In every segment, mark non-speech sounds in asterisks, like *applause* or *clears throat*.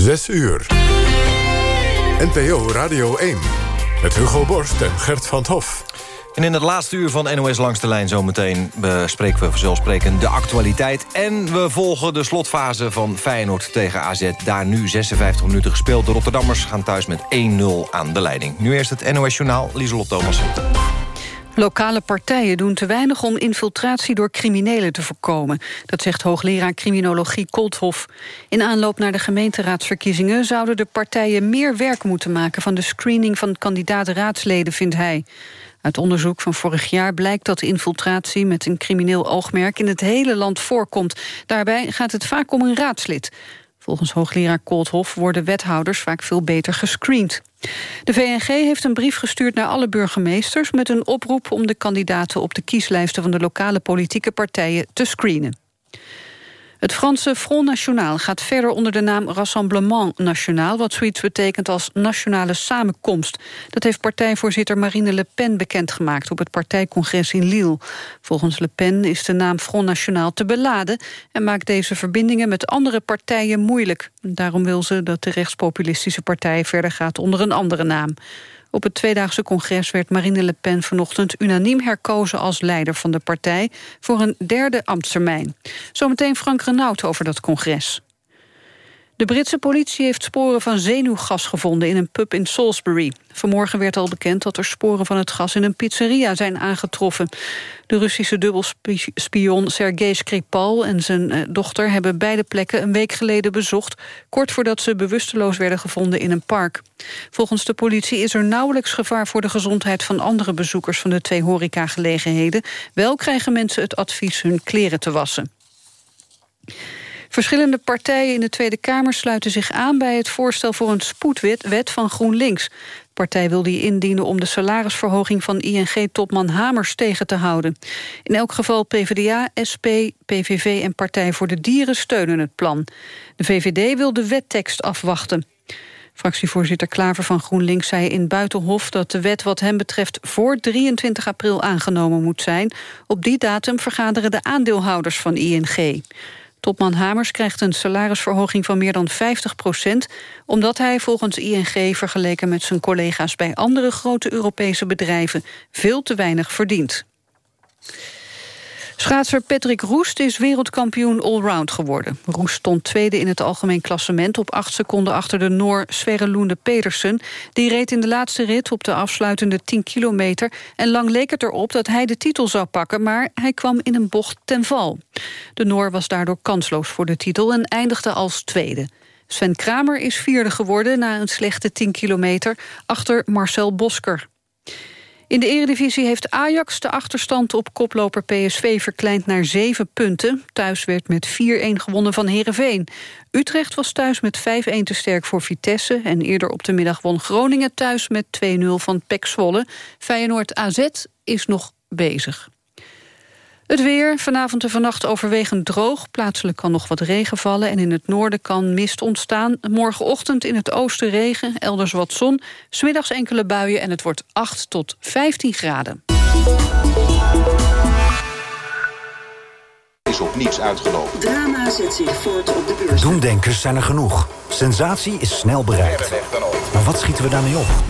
Zes uur. NPO Radio 1. Met Hugo Borst en Gert van Hof. En in het laatste uur van NOS Langs de Lijn zometeen bespreken we vanzelfsprekend de actualiteit. En we volgen de slotfase van Feyenoord tegen AZ. Daar nu 56 minuten gespeeld. De Rotterdammers gaan thuis met 1-0 aan de leiding. Nu eerst het NOS Journaal, Lieselot Thomas. Lokale partijen doen te weinig om infiltratie door criminelen te voorkomen. Dat zegt hoogleraar criminologie Kolthof. In aanloop naar de gemeenteraadsverkiezingen... zouden de partijen meer werk moeten maken... van de screening van kandidaat-raadsleden, vindt hij. Uit onderzoek van vorig jaar blijkt dat infiltratie met een crimineel oogmerk in het hele land voorkomt. Daarbij gaat het vaak om een raadslid. Volgens hoogleraar Koolthof worden wethouders vaak veel beter gescreend. De VNG heeft een brief gestuurd naar alle burgemeesters... met een oproep om de kandidaten op de kieslijsten van de lokale politieke partijen te screenen. Het Franse Front National gaat verder onder de naam Rassemblement National... wat zoiets betekent als nationale samenkomst. Dat heeft partijvoorzitter Marine Le Pen bekendgemaakt... op het partijcongres in Lille. Volgens Le Pen is de naam Front National te beladen... en maakt deze verbindingen met andere partijen moeilijk. Daarom wil ze dat de rechtspopulistische partij verder gaat onder een andere naam. Op het tweedaagse congres werd Marine Le Pen vanochtend unaniem herkozen als leider van de partij voor een derde ambtstermijn. Zometeen Frank Renaud over dat congres. De Britse politie heeft sporen van zenuwgas gevonden in een pub in Salisbury. Vanmorgen werd al bekend dat er sporen van het gas in een pizzeria zijn aangetroffen. De Russische dubbelspion Sergei Skripal en zijn eh, dochter hebben beide plekken een week geleden bezocht, kort voordat ze bewusteloos werden gevonden in een park. Volgens de politie is er nauwelijks gevaar voor de gezondheid van andere bezoekers van de twee horecagelegenheden. Wel krijgen mensen het advies hun kleren te wassen. Verschillende partijen in de Tweede Kamer sluiten zich aan... bij het voorstel voor een spoedwet van GroenLinks. Partij wil die indienen om de salarisverhoging van ING-topman Hamers tegen te houden. In elk geval PvdA, SP, PVV en Partij voor de Dieren steunen het plan. De VVD wil de wettekst afwachten. Fractievoorzitter Klaver van GroenLinks zei in Buitenhof dat de wet wat hem betreft voor 23 april aangenomen moet zijn. Op die datum vergaderen de aandeelhouders van ING. Topman Hamers krijgt een salarisverhoging van meer dan 50 procent... omdat hij volgens ING vergeleken met zijn collega's... bij andere grote Europese bedrijven veel te weinig verdient. Schaatser Patrick Roest is wereldkampioen allround geworden. Roest stond tweede in het algemeen klassement... op acht seconden achter de Noor Sverre Loende Pedersen. Die reed in de laatste rit op de afsluitende 10 kilometer... en lang leek het erop dat hij de titel zou pakken... maar hij kwam in een bocht ten val. De Noor was daardoor kansloos voor de titel en eindigde als tweede. Sven Kramer is vierde geworden na een slechte 10 kilometer... achter Marcel Bosker. In de eredivisie heeft Ajax de achterstand op koploper PSV verkleind naar zeven punten. Thuis werd met 4-1 gewonnen van Heerenveen. Utrecht was thuis met 5-1 te sterk voor Vitesse... en eerder op de middag won Groningen thuis met 2-0 van PEC Zwolle. Feyenoord AZ is nog bezig. Het weer, vanavond en vannacht overwegend droog. Plaatselijk kan nog wat regen vallen en in het noorden kan mist ontstaan. Morgenochtend in het oosten regen, elders wat zon. Smiddags enkele buien en het wordt 8 tot 15 graden. Is op niets uitgelopen. Drama zet zich voort op de beurs. Doemdenkers zijn er genoeg. Sensatie is snel bereikt. Maar wat schieten we daarmee op?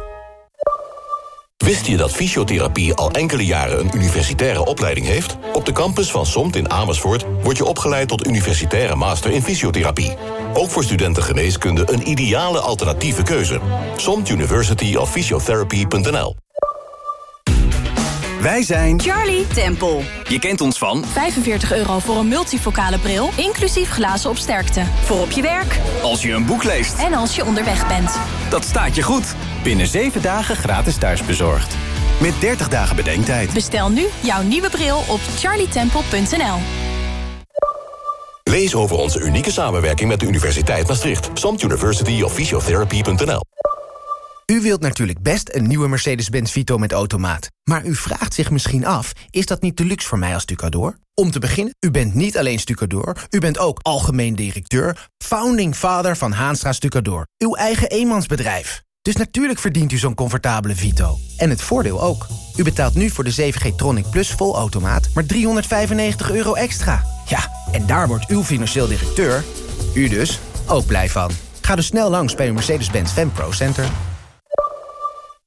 Wist je dat fysiotherapie al enkele jaren een universitaire opleiding heeft? Op de campus van SOMT in Amersfoort word je opgeleid tot universitaire master in fysiotherapie. Ook voor studenten geneeskunde een ideale alternatieve keuze. SOMT University of Physiotherapy.nl Wij zijn Charlie Temple. Je kent ons van 45 euro voor een multifocale bril, inclusief glazen op sterkte. Voor op je werk. Als je een boek leest. En als je onderweg bent. Dat staat je goed. Binnen 7 dagen gratis thuisbezorgd. Met 30 dagen bedenktijd. Bestel nu jouw nieuwe bril op charlietemple.nl. Lees over onze unieke samenwerking met de Universiteit Maastricht. Samt University of Physiotherapy.nl U wilt natuurlijk best een nieuwe Mercedes-Benz Vito met automaat. Maar u vraagt zich misschien af, is dat niet te luxe voor mij als stucador? Om te beginnen, u bent niet alleen stucador, u bent ook algemeen directeur... founding father van Haanstra Stucador, uw eigen eenmansbedrijf. Dus natuurlijk verdient u zo'n comfortabele Vito. En het voordeel ook. U betaalt nu voor de 7G Tronic Plus volautomaat maar 395 euro extra. Ja, en daar wordt uw financieel directeur, u dus, ook blij van. Ga dus snel langs bij uw Mercedes-Benz Pro Center.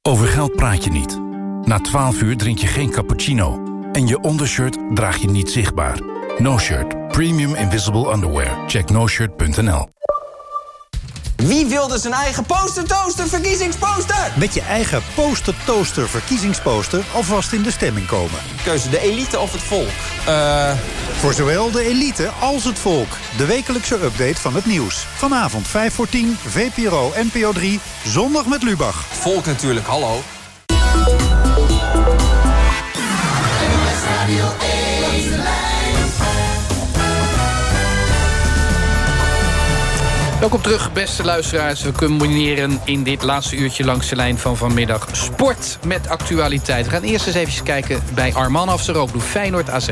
Over geld praat je niet. Na 12 uur drink je geen cappuccino. En je ondershirt draag je niet zichtbaar. No Shirt. Premium Invisible Underwear. Check noshirt.nl wie wilde zijn eigen poster-toaster verkiezingsposter? Met je eigen poster-toaster verkiezingsposter alvast in de stemming komen. Keuze de elite of het volk? Uh... Voor zowel de elite als het volk. De wekelijkse update van het nieuws. Vanavond 5 voor 10, VPRO NPO 3, zondag met Lubach. Volk natuurlijk, hallo. Welkom terug, beste luisteraars. We combineren in dit laatste uurtje langs de lijn van vanmiddag... sport met actualiteit. We gaan eerst eens even kijken bij Arman Afseroglu, Feyenoord AZ.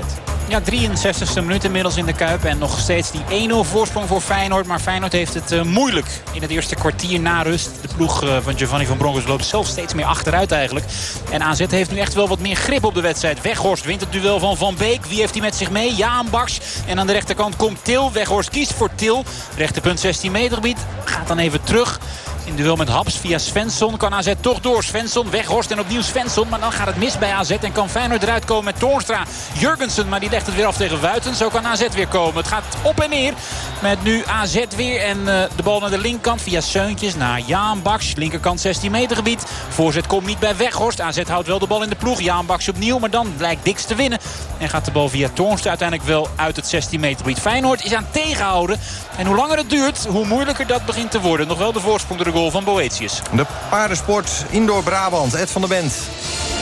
Ja, 63e minuut inmiddels in de Kuip. En nog steeds die 1-0 voorsprong voor Feyenoord. Maar Feyenoord heeft het uh, moeilijk in het eerste kwartier na rust. De ploeg uh, van Giovanni van Bronckhorst loopt zelf steeds meer achteruit eigenlijk. En AZ heeft nu echt wel wat meer grip op de wedstrijd. Weghorst wint het duel van Van Beek. Wie heeft hij met zich mee? Jaan Baks. En aan de rechterkant komt Til. Weghorst kiest voor Til. Rechterpunt 16 meter gebied. Gaat dan even terug. In duel met Haps via Svensson kan AZ toch door. Svensson, Weghorst en opnieuw Svensson. Maar dan gaat het mis bij AZ en kan Feyenoord eruit komen met Toornstra. Jurgensen, maar die legt het weer af tegen Wuiten. Zo kan AZ weer komen. Het gaat op en neer met nu AZ weer. En uh, de bal naar de linkerkant via Seuntjes naar Jaan Baks. Linkerkant 16 meter gebied. Voorzet komt niet bij Weghorst. AZ houdt wel de bal in de ploeg. Jaan Baks opnieuw, maar dan blijkt Dix te winnen. En gaat de bal via Toornstra uiteindelijk wel uit het 16 meter gebied. Feyenoord is aan tegenhouden. En hoe langer het duurt, hoe moeilijker dat begint te worden. Nog wel de voorsprong door de goal van Boetius. De paardensport Indoor Brabant, Ed van der Bent.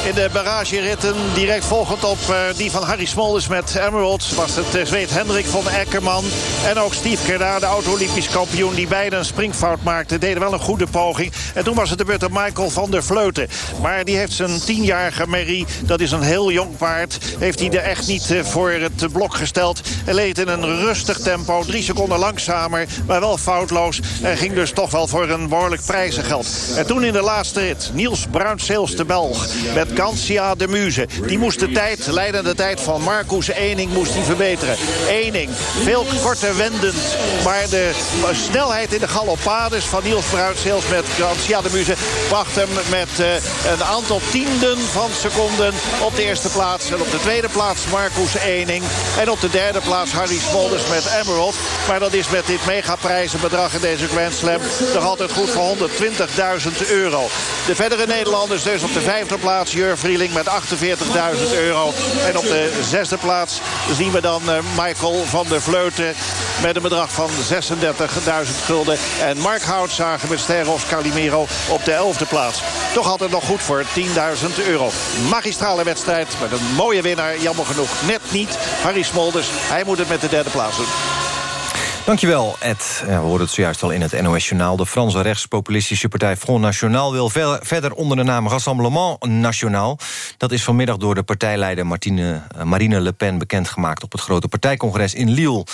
In de barageritten direct volgend op uh, die van Harry Smolders met Emerald... was het uh, Zweed Hendrik van Eckerman en ook Steve Kerda, de auto-olympisch kampioen... die beide een springfout maakten, deden wel een goede poging. En toen was het de beurt aan Michael van der Vleuten. Maar die heeft zijn tienjarige Mary, dat is een heel jong paard... heeft hij er echt niet uh, voor het blok gesteld. Hij leed in een rustig tempo, drie seconden langzamer... maar wel foutloos en ging dus toch wel voor een behoorlijk prijzengeld. En toen in de laatste rit, Niels Bruinseels de Belg... met Gansia de Muze. Die moest de tijd, leidende tijd van Marcus Ening moest die verbeteren. Ening, veel korter wendend. Maar de snelheid in de galoppades van Niels Bruinseels met Gansia de Muze... bracht hem met uh, een aantal tienden van seconden op de eerste plaats. En op de tweede plaats Marcus Ening. En op de derde plaats Harry Smolders met Emerald. Maar dat is met dit megaprijzenbedrag in deze Grand Slam... nog altijd goed voor 120.000 euro. De verdere Nederlanders dus op de vijfde plaats... Jur Vrieling met 48.000 euro. En op de zesde plaats zien we dan uh, Michael van der Vleuten... met een bedrag van 36.000 gulden. En Mark Houtzager met Steros Calimero op de elfde plaats. Toch altijd nog goed voor 10.000 euro. Magistrale wedstrijd met een mooie winnaar. Jammer genoeg net niet. Harry Smolders, hij moet het met de derde plaats doen. Dankjewel, Ed. Ja, we hoorden het zojuist al in het NOS-journaal. De Franse rechtspopulistische partij Front National... wil verder onder de naam Rassemblement National. Dat is vanmiddag door de partijleider Martine, uh, Marine Le Pen... bekendgemaakt op het grote partijcongres in Lille.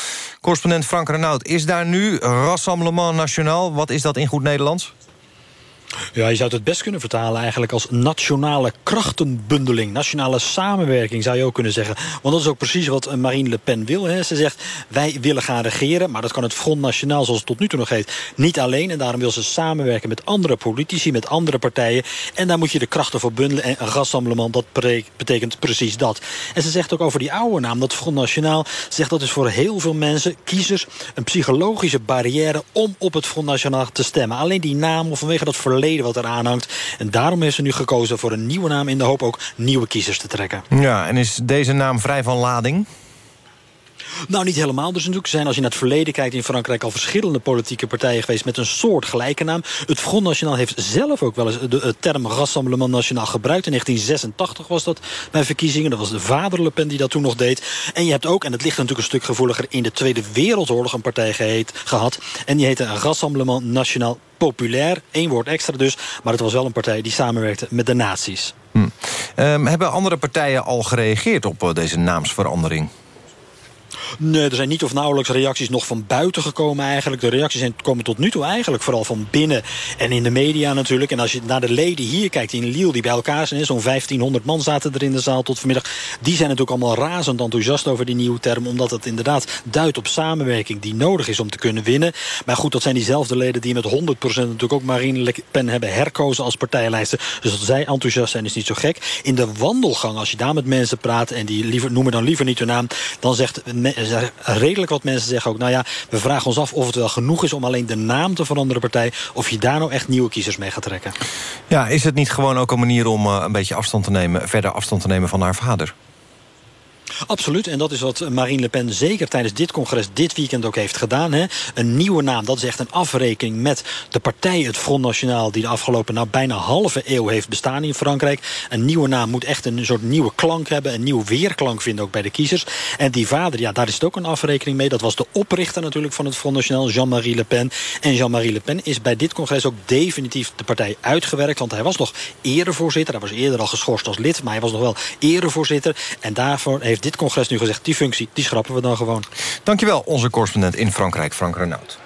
Correspondent Frank Renaud, is daar nu Rassemblement National? Wat is dat in goed Nederlands? Ja, je zou het best kunnen vertalen eigenlijk als nationale krachtenbundeling. Nationale samenwerking zou je ook kunnen zeggen. Want dat is ook precies wat Marine Le Pen wil. Hè. Ze zegt, wij willen gaan regeren. Maar dat kan het Front Nationaal, zoals het tot nu toe nog heet, niet alleen. En daarom wil ze samenwerken met andere politici, met andere partijen. En daar moet je de krachten voor bundelen. En een rassemblement, dat betekent precies dat. En ze zegt ook over die oude naam, dat Front Nationaal... zegt dat is voor heel veel mensen, kiezers... een psychologische barrière om op het Front Nationaal te stemmen. Alleen die naam of vanwege dat verleden wat eraan hangt. En daarom heeft ze nu gekozen voor een nieuwe naam... in de hoop ook nieuwe kiezers te trekken. Ja, en is deze naam vrij van lading? Nou, niet helemaal dus natuurlijk. Zijn, als je naar het verleden kijkt in Frankrijk... al verschillende politieke partijen geweest met een soort gelijke naam. Het Front National heeft zelf ook wel eens de, term Rassemblement National gebruikt. In 1986 was dat bij verkiezingen. Dat was de vader Le Pen die dat toen nog deed. En je hebt ook, en het ligt natuurlijk een stuk gevoeliger... in de Tweede Wereldoorlog een partij geheet, gehad. En die heette Rassemblement National Populair. Eén woord extra dus. Maar het was wel een partij die samenwerkte met de nazi's. Hm. Um, hebben andere partijen al gereageerd op uh, deze naamsverandering? Nee, er zijn niet of nauwelijks reacties nog van buiten gekomen eigenlijk. De reacties zijn, komen tot nu toe eigenlijk vooral van binnen en in de media natuurlijk. En als je naar de leden hier kijkt in Lille die bij elkaar zijn... zo'n 1500 man zaten er in de zaal tot vanmiddag... die zijn natuurlijk allemaal razend enthousiast over die nieuwe term... omdat het inderdaad duidt op samenwerking die nodig is om te kunnen winnen. Maar goed, dat zijn diezelfde leden die met 100% natuurlijk ook Marine Le Pen hebben herkozen als partijlijster. Dus dat zij enthousiast zijn is niet zo gek. In de wandelgang, als je daar met mensen praat... en die liever, noemen dan liever niet hun naam... dan zegt redelijk wat mensen zeggen ook... nou ja, we vragen ons af of het wel genoeg is om alleen de naam te veranderen partij... of je daar nou echt nieuwe kiezers mee gaat trekken. Ja, is het niet gewoon ook een manier om uh, een beetje afstand te nemen... verder afstand te nemen van haar vader? Absoluut, en dat is wat Marine Le Pen zeker tijdens dit congres dit weekend ook heeft gedaan. Hè. Een nieuwe naam, dat is echt een afrekening met de partij, het Front National... die de afgelopen nou, bijna halve eeuw heeft bestaan in Frankrijk. Een nieuwe naam moet echt een soort nieuwe klank hebben... een nieuwe weerklank vinden ook bij de kiezers. En die vader, ja, daar is het ook een afrekening mee. Dat was de oprichter natuurlijk van het Front National, Jean-Marie Le Pen. En Jean-Marie Le Pen is bij dit congres ook definitief de partij uitgewerkt... want hij was nog erevoorzitter, hij was eerder al geschorst als lid... maar hij was nog wel erevoorzitter en daarvoor heeft dit congres nu gezegd... die functie, die schrappen we dan gewoon. Dankjewel, onze correspondent in Frankrijk, Frank Renaud.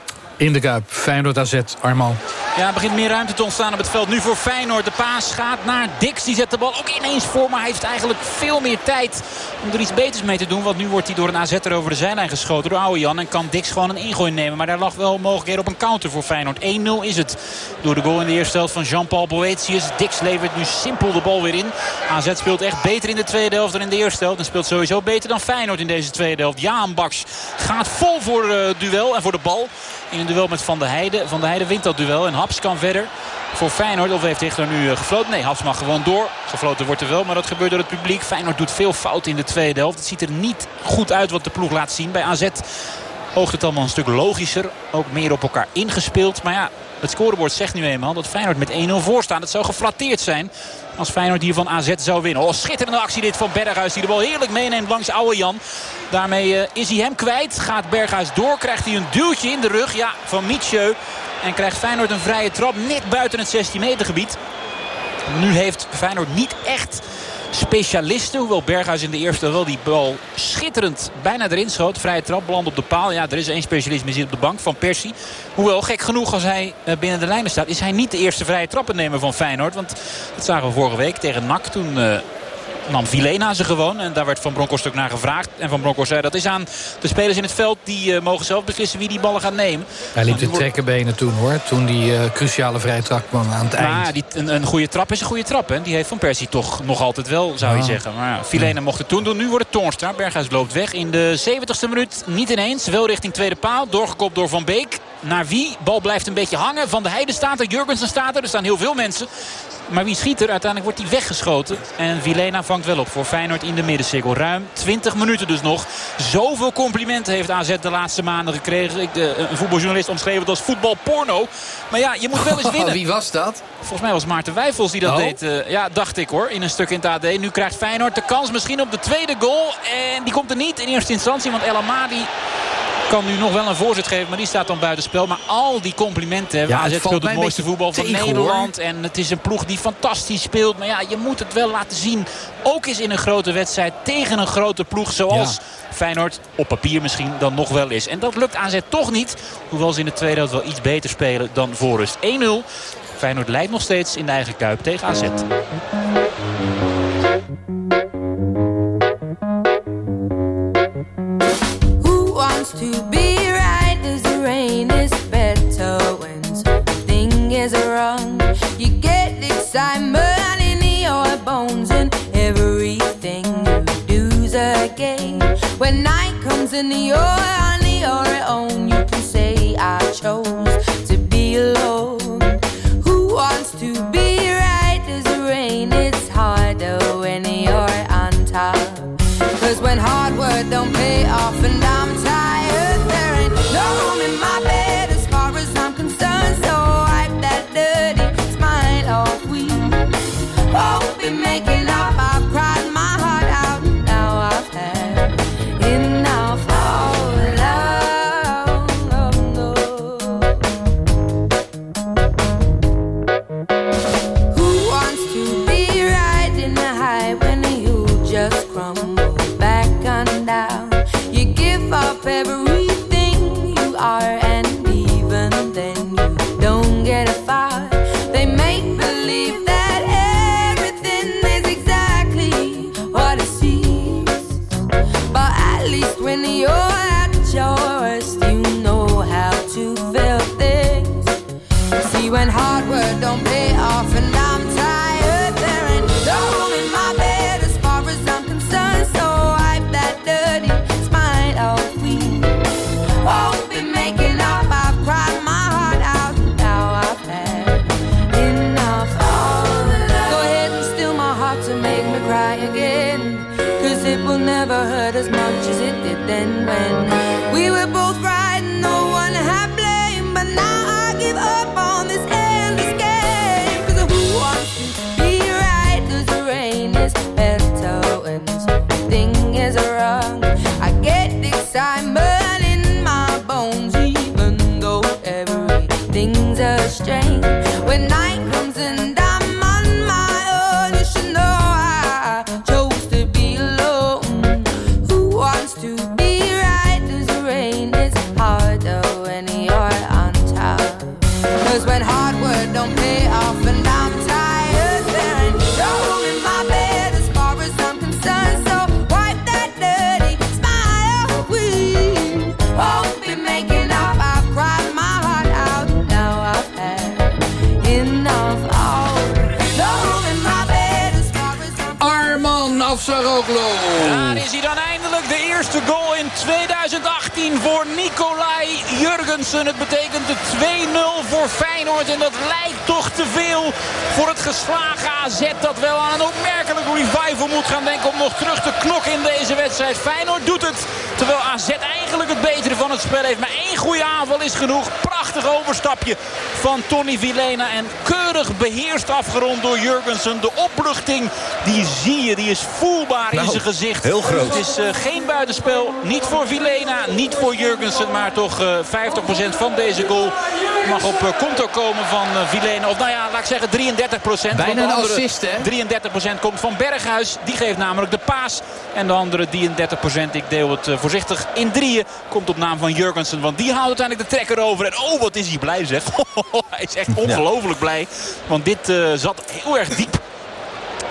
In de Kuip, Feyenoord AZ, Arman. Ja, er begint meer ruimte te ontstaan op het veld. Nu voor Feyenoord. De paas gaat naar Dix. Die zet de bal ook ineens voor. Maar hij heeft eigenlijk veel meer tijd om er iets beters mee te doen. Want nu wordt hij door een AZ'er over de zijlijn geschoten door Oude Jan. En kan Dix gewoon een ingooi nemen. Maar daar lag wel mogelijkheden op een counter voor Feyenoord. 1-0 is het. Door de goal in de eerste helft van Jean-Paul Boetius. Dix levert nu simpel de bal weer in. AZ speelt echt beter in de tweede helft dan in de eerste helft. En speelt sowieso beter dan Feyenoord in deze tweede helft. Jaan Baks gaat vol voor het duel en voor de bal in een duel met Van der Heijden. Van der Heijden wint dat duel en Haps kan verder voor Feyenoord. Of heeft Hichler nu eh, gefloten? Nee, Haps mag gewoon door. Gefloten wordt er wel, maar dat gebeurt door het publiek. Feyenoord doet veel fout in de tweede helft. Het ziet er niet goed uit wat de ploeg laat zien. Bij AZ oogt het allemaal een stuk logischer. Ook meer op elkaar ingespeeld. Maar ja, het scorebord zegt nu eenmaal dat Feyenoord met 1-0 voor staat. Het zou geflatteerd zijn als Feyenoord hier van AZ zou winnen. Oh, schitterende actie dit van Berghuis die de bal heerlijk meeneemt langs Oude Jan. Daarmee uh, is hij hem kwijt. Gaat Berghuis door. Krijgt hij een duwtje in de rug. Ja, van Mietjeu. En krijgt Feyenoord een vrije trap net buiten het 16 meter gebied. Nu heeft Feyenoord niet echt specialisten. Hoewel Berghuis in de eerste wel die bal schitterend bijna erin schoot. Vrije trap, beland op de paal. Ja, er is één specialist misschien op de bank van Persie. Hoewel, gek genoeg als hij eh, binnen de lijnen staat... is hij niet de eerste vrije trappennemer van Feyenoord. Want dat zagen we vorige week tegen NAC. Toen uh, nam Vilena ze gewoon. En daar werd Van Bronckhorst ook naar gevraagd. En Van Bronckhorst zei dat is aan de spelers in het veld. Die uh, mogen zelf beslissen wie die ballen gaan nemen. Hij liep de trekkenbenen toen hoor. Toen die uh, cruciale vrije trap kwam aan het eind. Ja, die, een, een goede trap is een goede trap. Hè. Die heeft Van Persie toch nog altijd wel, zou je zeggen. Maar ja, Vilena mocht het toen doen. Nu wordt het Toornstra. Berghuis loopt weg in de 70ste minuut. Niet ineens. Wel richting tweede paal. Doorgekopt door Van Beek. Naar wie? Bal blijft een beetje hangen. Van de Heide staat er. Jurgensen staat er. Er staan heel veel mensen. Maar wie schiet er? Uiteindelijk wordt hij weggeschoten. En Vilena vangt wel op voor Feyenoord in de middencirkel. Ruim 20 minuten dus nog. Zoveel complimenten heeft AZ de laatste maanden gekregen. Ik, de, een voetbaljournalist omschreven het als voetbalporno. Maar ja, je moet wel eens *laughs* winnen. Wie was dat? Volgens mij was Maarten Wijfels die dat oh. deed. Uh, ja, dacht ik hoor. In een stuk in het AD. Nu krijgt Feyenoord de kans misschien op de tweede goal. En die komt er niet in eerste instantie. Want El Amadi kan nu nog wel een voorzet geven, maar die staat dan buitenspel. Maar al die complimenten. Ja, AZ speelt het mooiste voetbal van tegen, Nederland. Hoor. En het is een ploeg die fantastisch speelt. Maar ja, je moet het wel laten zien. Ook eens in een grote wedstrijd tegen een grote ploeg zoals... Ja. Feyenoord op papier misschien dan nog wel is. En dat lukt AZ toch niet. Hoewel ze in de tweede helft wel iets beter spelen dan voor rust. 1-0. Feyenoord leidt nog steeds in de eigen kuip tegen AZ. To be right as the rain is better when something is wrong. You get excitement in your bones and everything you do's a game. When night comes and you're on your own, you can say I chose to be alone. Who wants to be right as the rain? It's harder when you're on top. Cause when hard work don't pay off and we make it Daar is hij dan eindelijk. De eerste goal in 2018 voor Nicolai Jurgensen. Het betekent de 2-0 voor Feyenoord. En dat lijkt toch te veel voor het geslagen AZ. Dat wel aan een opmerkelijk revival moet gaan denken om nog terug te knokken in deze wedstrijd. Feyenoord doet het. Terwijl AZ eigenlijk het betere van het spel heeft. Maar één goede aanval is genoeg. Prachtig overstapje van Tony Vilena. En keurig beheerst afgerond door Jurgensen. De opluchting, die zie je. Die is voelbaar in Nou, zijn gezicht. heel groot. Het is eh, geen buitenspel. Niet voor Vilena, niet voor Jurgensen. Maar toch eh 50% van deze goal mag op eh, konto komen van eh, Vilena. Of nou ja, laat ik zeggen 33%. Bijna Want de een andere assist, hè? 33% komt van Berghuis. Die geeft namelijk de paas. En de andere 33%, ik deel het eh, voorzichtig in drieën, komt op naam van Jurgensen. Want die haalt uiteindelijk de trekker over. En oh, wat is hij blij zeg. *laughs* hij is echt ongelooflijk blij. Want dit zat heel erg diep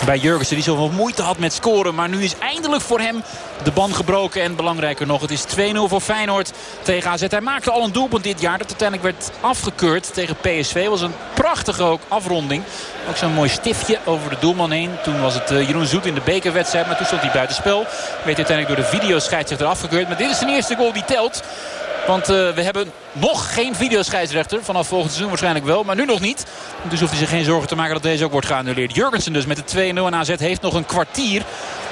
bij Jurgensen die zoveel moeite had met scoren. Maar nu is eindelijk voor hem de band gebroken. En belangrijker nog, het is 2-0 voor Feyenoord tegen AZ. Hij maakte al een doelpunt dit jaar dat uiteindelijk werd afgekeurd tegen PSV. was een prachtige ook afronding. Ook zo'n mooi stiftje over de doelman heen. Toen was het eh, Jeroen Zoet in de bekerwedstrijd. Maar toen stond hij buitenspel. Werd uiteindelijk door de videoscheidsrechter afgekeurd. Maar dit is de eerste goal die telt. Want eh, we hebben nog geen videoscheidsrechter. Vanaf volgend seizoen waarschijnlijk wel, maar nu nog niet. Dus hoeft hij zich geen zorgen te maken dat deze ook wordt geannuleerd. Jurgensen dus met de 2-0 en AZ heeft nog een kwartier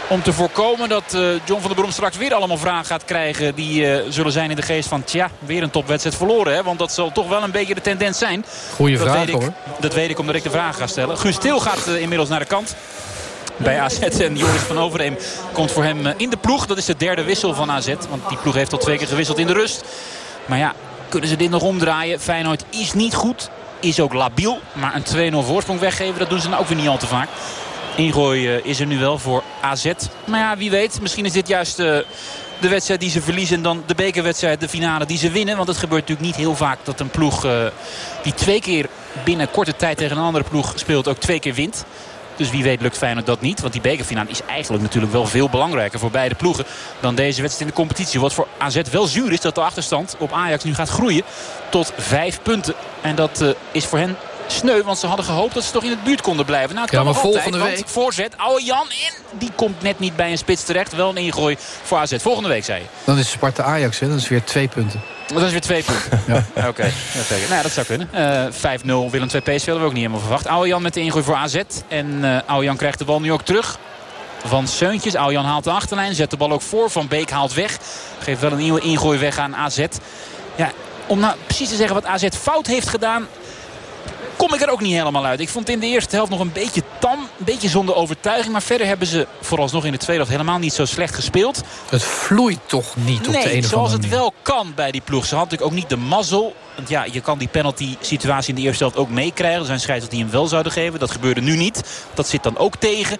om te voorkomen dat eh, John van der Brom straks weer allemaal vragen gaat krijgen... die eh, zullen zijn in de geest van, tja, weer een topwedstrijd verloren. Hè? Want dat zal toch wel een beetje de tendens zijn. Goeie dat vraag, weet ik, hoor. Dat weet ik omdat ik de vraag ga stellen. Guus Til gaat inmiddels naar de kant bij AZ. En Joris van Overheem komt voor hem eh, in de ploeg. Dat is de derde wissel van AZ. Want die ploeg heeft al twee keer gewisseld in de rust. Maar ja, kunnen ze dit nog omdraaien? Feyenoord is niet goed. Is ook labiel. Maar een 2-0 voorsprong weggeven, dat doen ze nou ook weer niet al te vaak. Ingooi eh, is er nu wel voor AZ. Maar ja, wie weet. Misschien is dit juist eh, de wedstrijd die ze verliezen. En dan de bekerwedstrijd, de finale die ze winnen. Want het gebeurt natuurlijk niet heel vaak dat een ploeg die twee keer binnen korte tijd tegen een andere ploeg speelt ook twee keer wint. Dus wie weet lukt Feyenoord dat niet. Want die bekerfinale is eigenlijk natuurlijk wel veel belangrijker voor beide ploegen dan deze wedstrijd in de competitie. Wat voor AZ wel zuur is dat de achterstand op Ajax nu gaat groeien tot vijf punten. En dat eh, is voor hen sneu, want ze hadden gehoopt dat ze toch in het buurt konden blijven. Nou, het Ja, kan maar nog altijd, volgende want week- Voorzet, oude Jan in. Die komt net niet bij een spits terecht. Wel een ingooi voor AZ. Volgende week, zei je. Dan is Sparta Ajax, hè? Dat is weer twee punten. Dat is weer twee punten. *laughs* Ja. Oké, nou, ja, dat zou kunnen. Eh 5-0 Willem 2 PSV hadden we ook niet helemaal verwacht. Oude Jan met de ingooi voor AZ. En eh Oude Jan krijgt de bal nu ook terug. van Seuntjes. Aujan haalt de achterlijn, zet de bal ook voor. Van Beek haalt weg. Geeft wel een nieuwe ingooi weg aan AZ. Ja, om nou precies te zeggen wat AZ fout heeft gedaan kom ik er ook niet helemaal uit. Ik vond in de eerste helft nog een beetje tam. Een beetje zonder overtuiging. Maar verder hebben ze vooralsnog in de tweede helft helemaal niet zo slecht gespeeld. Het vloeit toch niet op nee, de ene zoals het wel kan bij die ploeg. Ze had natuurlijk ook niet de mazzel. Want ja, je kan die penalty situatie in de eerste helft ook meekrijgen. Er zijn scheidsrechters die hem wel zouden geven. Dat gebeurde nu niet. Dat zit dan ook tegen.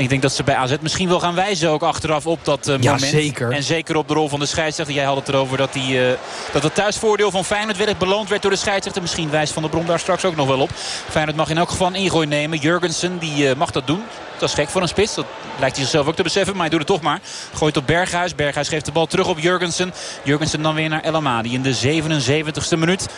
En ik denk dat ze bij AZ misschien wel gaan wijzen ook achteraf op dat uh, Ja, moment. zeker. En zeker op de rol van de scheidsrechter. Jij had het erover dat, die, eh, dat het thuisvoordeel van Feyenoord werd beloond werd door de scheidsrechter. Misschien wijst Van der Brom daar straks ook nog wel op. Feyenoord mag in elk geval een ingooi nemen. Jurgensen die eh, mag dat doen. Dat is gek voor een spits. Dat lijkt hij zichzelf ook te beseffen. Maar hij doet het toch maar. Gooit op Berghuis. Berghuis geeft de bal terug op Jurgensen. Jurgensen dan weer naar El Amadi in de 77ste minuut.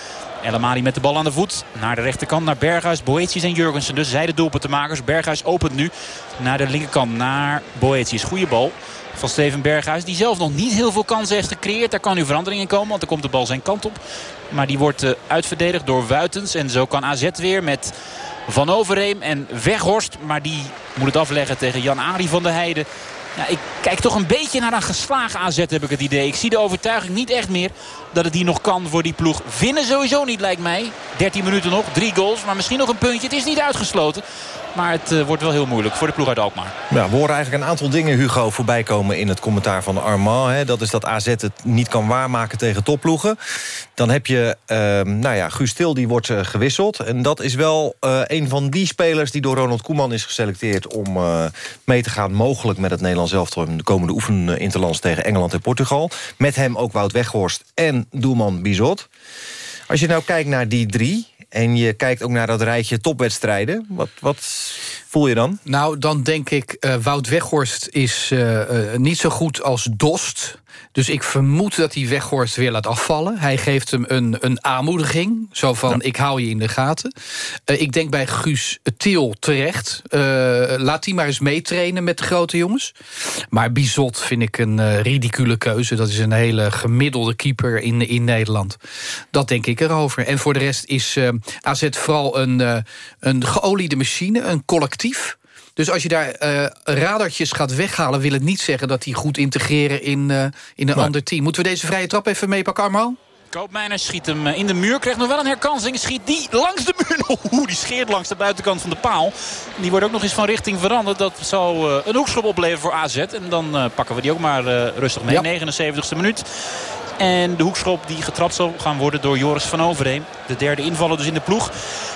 El Amadi met de bal aan de voet. Naar de rechterkant, naar Berghuis, Boetius en Jurgensen. Dus zij de doelpuntenmakers. Berghuis opent nu naar de linkerkant, naar Boetius. Goede bal van Steven Berghuis. Die zelf nog niet heel veel kansen heeft gecreëerd. Daar kan nu verandering in komen, want dan komt de bal zijn kant op. Maar die wordt uh, uitverdedigd door Wuitens. En zo kan AZ weer met Van Overheem en Weghorst. Maar die moet het afleggen tegen Jan-Ari van der Heijden. Ja, ik kijk toch een beetje naar een geslagen AZ heb ik het idee. Ik zie de overtuiging niet echt meer dat het die nog kan voor die ploeg. Winnen sowieso niet lijkt mij. 13 minuten nog, drie goals, maar misschien nog een puntje. Het is niet uitgesloten. Maar het uh, wordt wel heel moeilijk voor de ploeg uit Alkmaar. Ja, we horen eigenlijk een aantal dingen, Hugo, voorbij komen in het commentaar van Armand. Hè. Dat is dat AZ het niet kan waarmaken tegen topploegen. Dan heb je, uh, nou ja, Guus Til, die wordt uh, gewisseld. En dat is wel uh, een van die spelers die door Ronald Koeman is geselecteerd... om mee te gaan mogelijk met het Nederlands elftal... in de komende oefeninterlands tegen Engeland en Portugal. Met hem ook Wout Weghorst en doelman Bizot. Als je nou kijkt naar die drie... En je kijkt ook naar dat rijtje topwedstrijden. Wat, wat voel je dan? Nou, dan denk ik, Wout Weghorst is niet zo goed als Dost. Dus ik vermoed dat hij Weghorst weer laat afvallen. Hij geeft hem een, een aanmoediging. Zo van, ja. ik hou je in de gaten. ik denk bij Guus Til terecht. laat die maar eens meetrainen met de grote jongens. Maar Bizot vind ik een ridicule keuze. Dat is een hele gemiddelde keeper in, in Nederland. Dat denk ik erover. En voor de rest is AZ vooral een, een geoliede machine, een collectief. Dus als je daar uh, radartjes gaat weghalen... wil het niet zeggen dat die goed integreren in, uh, in een maar. ander team. Moeten we deze vrije trap even meepakken, Armo? Koopmijner schiet hem in de muur. Krijgt nog wel een herkansing. Schiet die langs de muur. *laughs* Oeh, die scheert langs de buitenkant van de paal. Die wordt ook nog eens van richting veranderd. Dat zou een hoekschop opleveren voor AZ. En dan pakken we die ook maar rustig mee. Ja. 79ste minuut. En de hoekschop die getrapt zal gaan worden door Joris van Overheem. De derde invaller dus in de ploeg.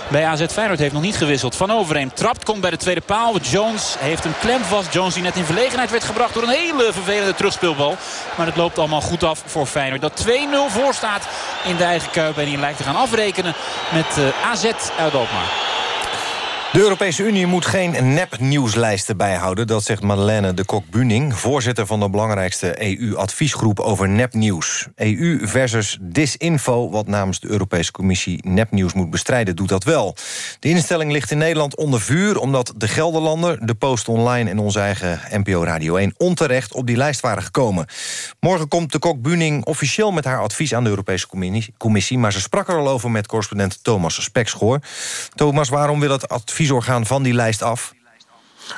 Bij AZ Feyenoord heeft nog niet gewisseld. Van Overheem trapt, komt bij de tweede paal. Jones heeft een klem vast. Jones die net in verlegenheid werd gebracht door een hele vervelende terugspeelbal. Maar het loopt allemaal goed af voor Feyenoord. Dat 2-0 voor staat in de eigen kuip. En die lijkt te gaan afrekenen met uh, AZ uit Alkmaar. De Europese Unie moet geen nepnieuwslijsten bijhouden. Dat zegt Madeleine de Kok-Buning, voorzitter van de belangrijkste EU-adviesgroep over nepnieuws. EU versus disinfo, wat namens de Europese Commissie nepnieuws moet bestrijden, doet dat wel. De instelling ligt in Nederland onder vuur omdat de Gelderlander, de Post Online en onze eigen NPO Radio 1 onterecht op die lijst waren gekomen. Morgen komt de Kok-Buning officieel met haar advies aan de Europese Commissie, maar ze sprak er al over met correspondent Thomas Spekschoor. Thomas, waarom wil het advies adviesorgaan van die lijst af?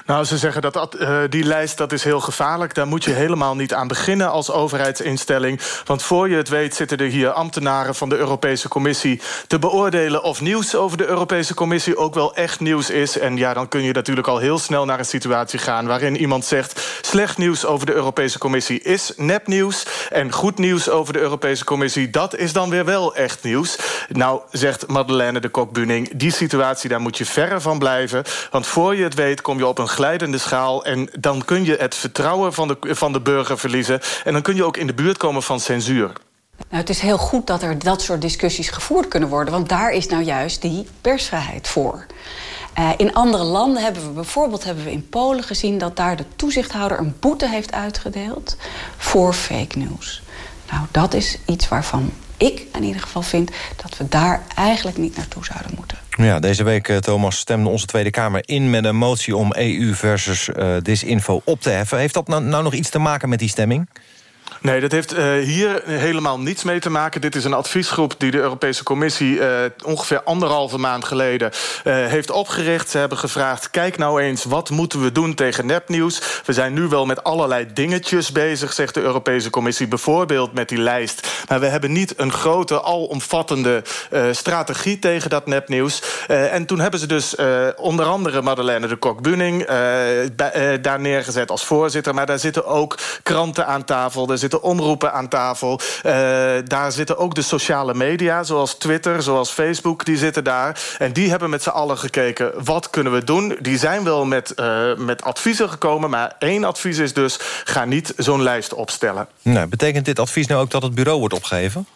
Nou, ze zeggen dat, uh, die lijst dat is heel gevaarlijk. Daar moet je helemaal niet aan beginnen als overheidsinstelling. Want voor je het weet zitten er hier ambtenaren van de Europese Commissie... te beoordelen of nieuws over de Europese Commissie ook wel echt nieuws is. En ja, dan kun je natuurlijk al heel snel naar een situatie gaan... waarin iemand zegt, slecht nieuws over de Europese Commissie is nepnieuws... en goed nieuws over de Europese Commissie, dat is dan weer wel echt nieuws. Nou, zegt Madeleine de Kokbuning, die situatie daar moet je verre van blijven. Want voor je het weet kom je op een glijdende schaal... en dan kun je het vertrouwen van de, van de burger verliezen... en dan kun je ook in de buurt komen van censuur. Nou, het is heel goed dat er dat soort discussies gevoerd kunnen worden... want daar is nou juist die persvrijheid voor. Uh, in andere landen hebben we bijvoorbeeld hebben we in Polen gezien... dat daar de toezichthouder een boete heeft uitgedeeld voor fake news. Nou, dat is iets waarvan ik in ieder geval vind... dat we daar eigenlijk niet naartoe zouden moeten. Ja, deze week, Thomas, stemde onze Tweede Kamer in... met een motie om EU versus uh, disinfo op te heffen. Heeft dat nou, nou nog iets te maken met die stemming? Nee, dat heeft uh, hier helemaal niets mee te maken. Dit is een adviesgroep die de Europese Commissie... Uh, ongeveer anderhalve maand geleden uh, heeft opgericht. Ze hebben gevraagd, kijk nou eens, wat moeten we doen tegen nepnieuws? We zijn nu wel met allerlei dingetjes bezig, zegt de Europese Commissie. Bijvoorbeeld met die lijst. Maar we hebben niet een grote, alomvattende strategie tegen dat nepnieuws. en toen hebben ze dus onder andere Madeleine de Kok-Bunning... daar neergezet als voorzitter. Maar daar zitten ook kranten aan tafel... zitten omroepen aan tafel. Uh, daar zitten ook de sociale media, zoals Twitter, zoals Facebook, die zitten daar. En die hebben met z'n allen gekeken, wat kunnen we doen? Die zijn wel met, uh, met adviezen gekomen, maar één advies is dus... ga niet zo'n lijst opstellen. Nou, betekent dit advies nou ook dat het bureau wordt opgegeven?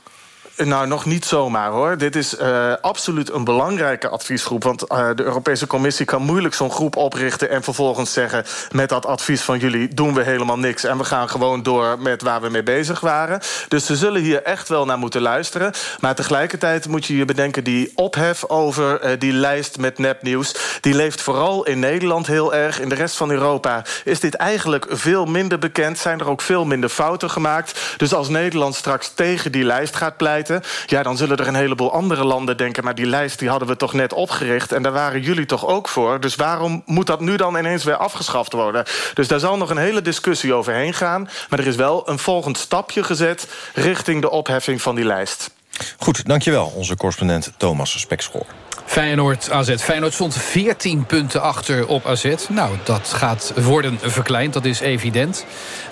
Nou, nog niet zomaar hoor. Dit is uh, absoluut een belangrijke adviesgroep. Want uh, de Europese Commissie kan moeilijk zo'n groep oprichten... en vervolgens zeggen, met dat advies van jullie doen we helemaal niks... en we gaan gewoon door met waar we mee bezig waren. Dus ze zullen hier echt wel naar moeten luisteren. Maar tegelijkertijd moet je je bedenken... die ophef over uh, die lijst met nepnieuws... die leeft vooral in Nederland heel erg. In de rest van Europa is dit eigenlijk veel minder bekend. Zijn er ook veel minder fouten gemaakt. Dus als Nederland straks tegen die lijst gaat pleiten ja, dan zullen er een heleboel andere landen denken... maar die lijst die hadden we toch net opgericht... en daar waren jullie toch ook voor. Dus waarom moet dat nu dan ineens weer afgeschaft worden? Dus daar zal nog een hele discussie overheen gaan. Maar er is wel een volgend stapje gezet... richting de opheffing van die lijst. Goed, dankjewel, onze correspondent Thomas Spekschoor. Feyenoord AZ. Feyenoord stond 14 punten achter op AZ. Nou, dat gaat worden verkleind, dat is evident.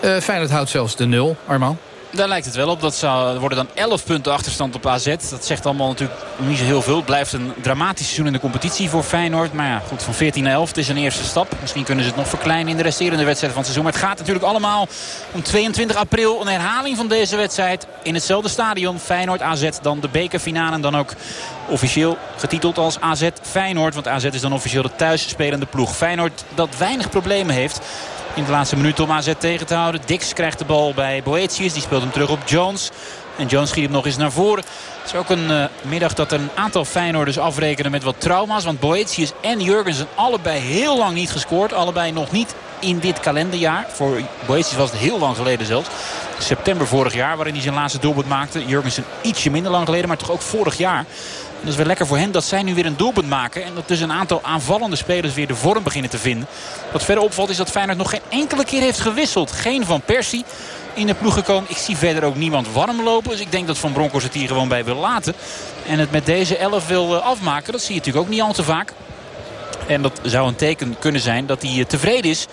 Uh, Feyenoord houdt zelfs de nul, Arman. Daar lijkt het wel op. Dat zou worden dan 11 punten achterstand op AZ. Dat zegt allemaal natuurlijk niet zo heel veel. Het blijft een dramatisch seizoen in de competitie voor Feyenoord. Maar ja, goed, van 14 naar 11. Het is een eerste stap. Misschien kunnen ze het nog verkleinen in de resterende wedstrijden van het seizoen. Maar het gaat natuurlijk allemaal om 22 april. Een herhaling van deze wedstrijd in hetzelfde stadion. Feyenoord AZ. Dan de bekerfinale. En dan ook officieel getiteld als AZ Feyenoord. Want AZ is dan officieel de thuisspelende ploeg. Feyenoord dat weinig problemen heeft in de laatste minuut om AZ tegen te houden. Dix krijgt de bal bij Boetius. Die speelt hem terug op Jones. En Jones schiet hem nog eens naar voren. Het is ook een uh, middag dat een aantal Feyenoorders afrekenen met wat trauma's. Want Boetius en Jurgensen allebei heel lang niet gescoord. Allebei nog niet in dit kalenderjaar. Voor Boetius was het heel lang geleden zelfs. September vorig jaar waarin hij zijn laatste doelpunt maakte. Jurgensen ietsje minder lang geleden, maar toch ook vorig jaar. Dat is weer lekker voor hen dat zij nu weer een doelpunt maken. En dat dus een aantal aanvallende spelers weer de vorm beginnen te vinden. Wat verder opvalt is dat Feyenoord nog geen enkele keer heeft gewisseld. Geen Van Persie in de ploeg gekomen. Ik zie verder ook niemand warm lopen. Dus ik denk dat Van Bronckhorst het hier gewoon bij wil laten. En het met deze 11 wil eh, afmaken. Dat zie je natuurlijk ook niet al te vaak. En dat zou een teken kunnen zijn dat hij eh, tevreden is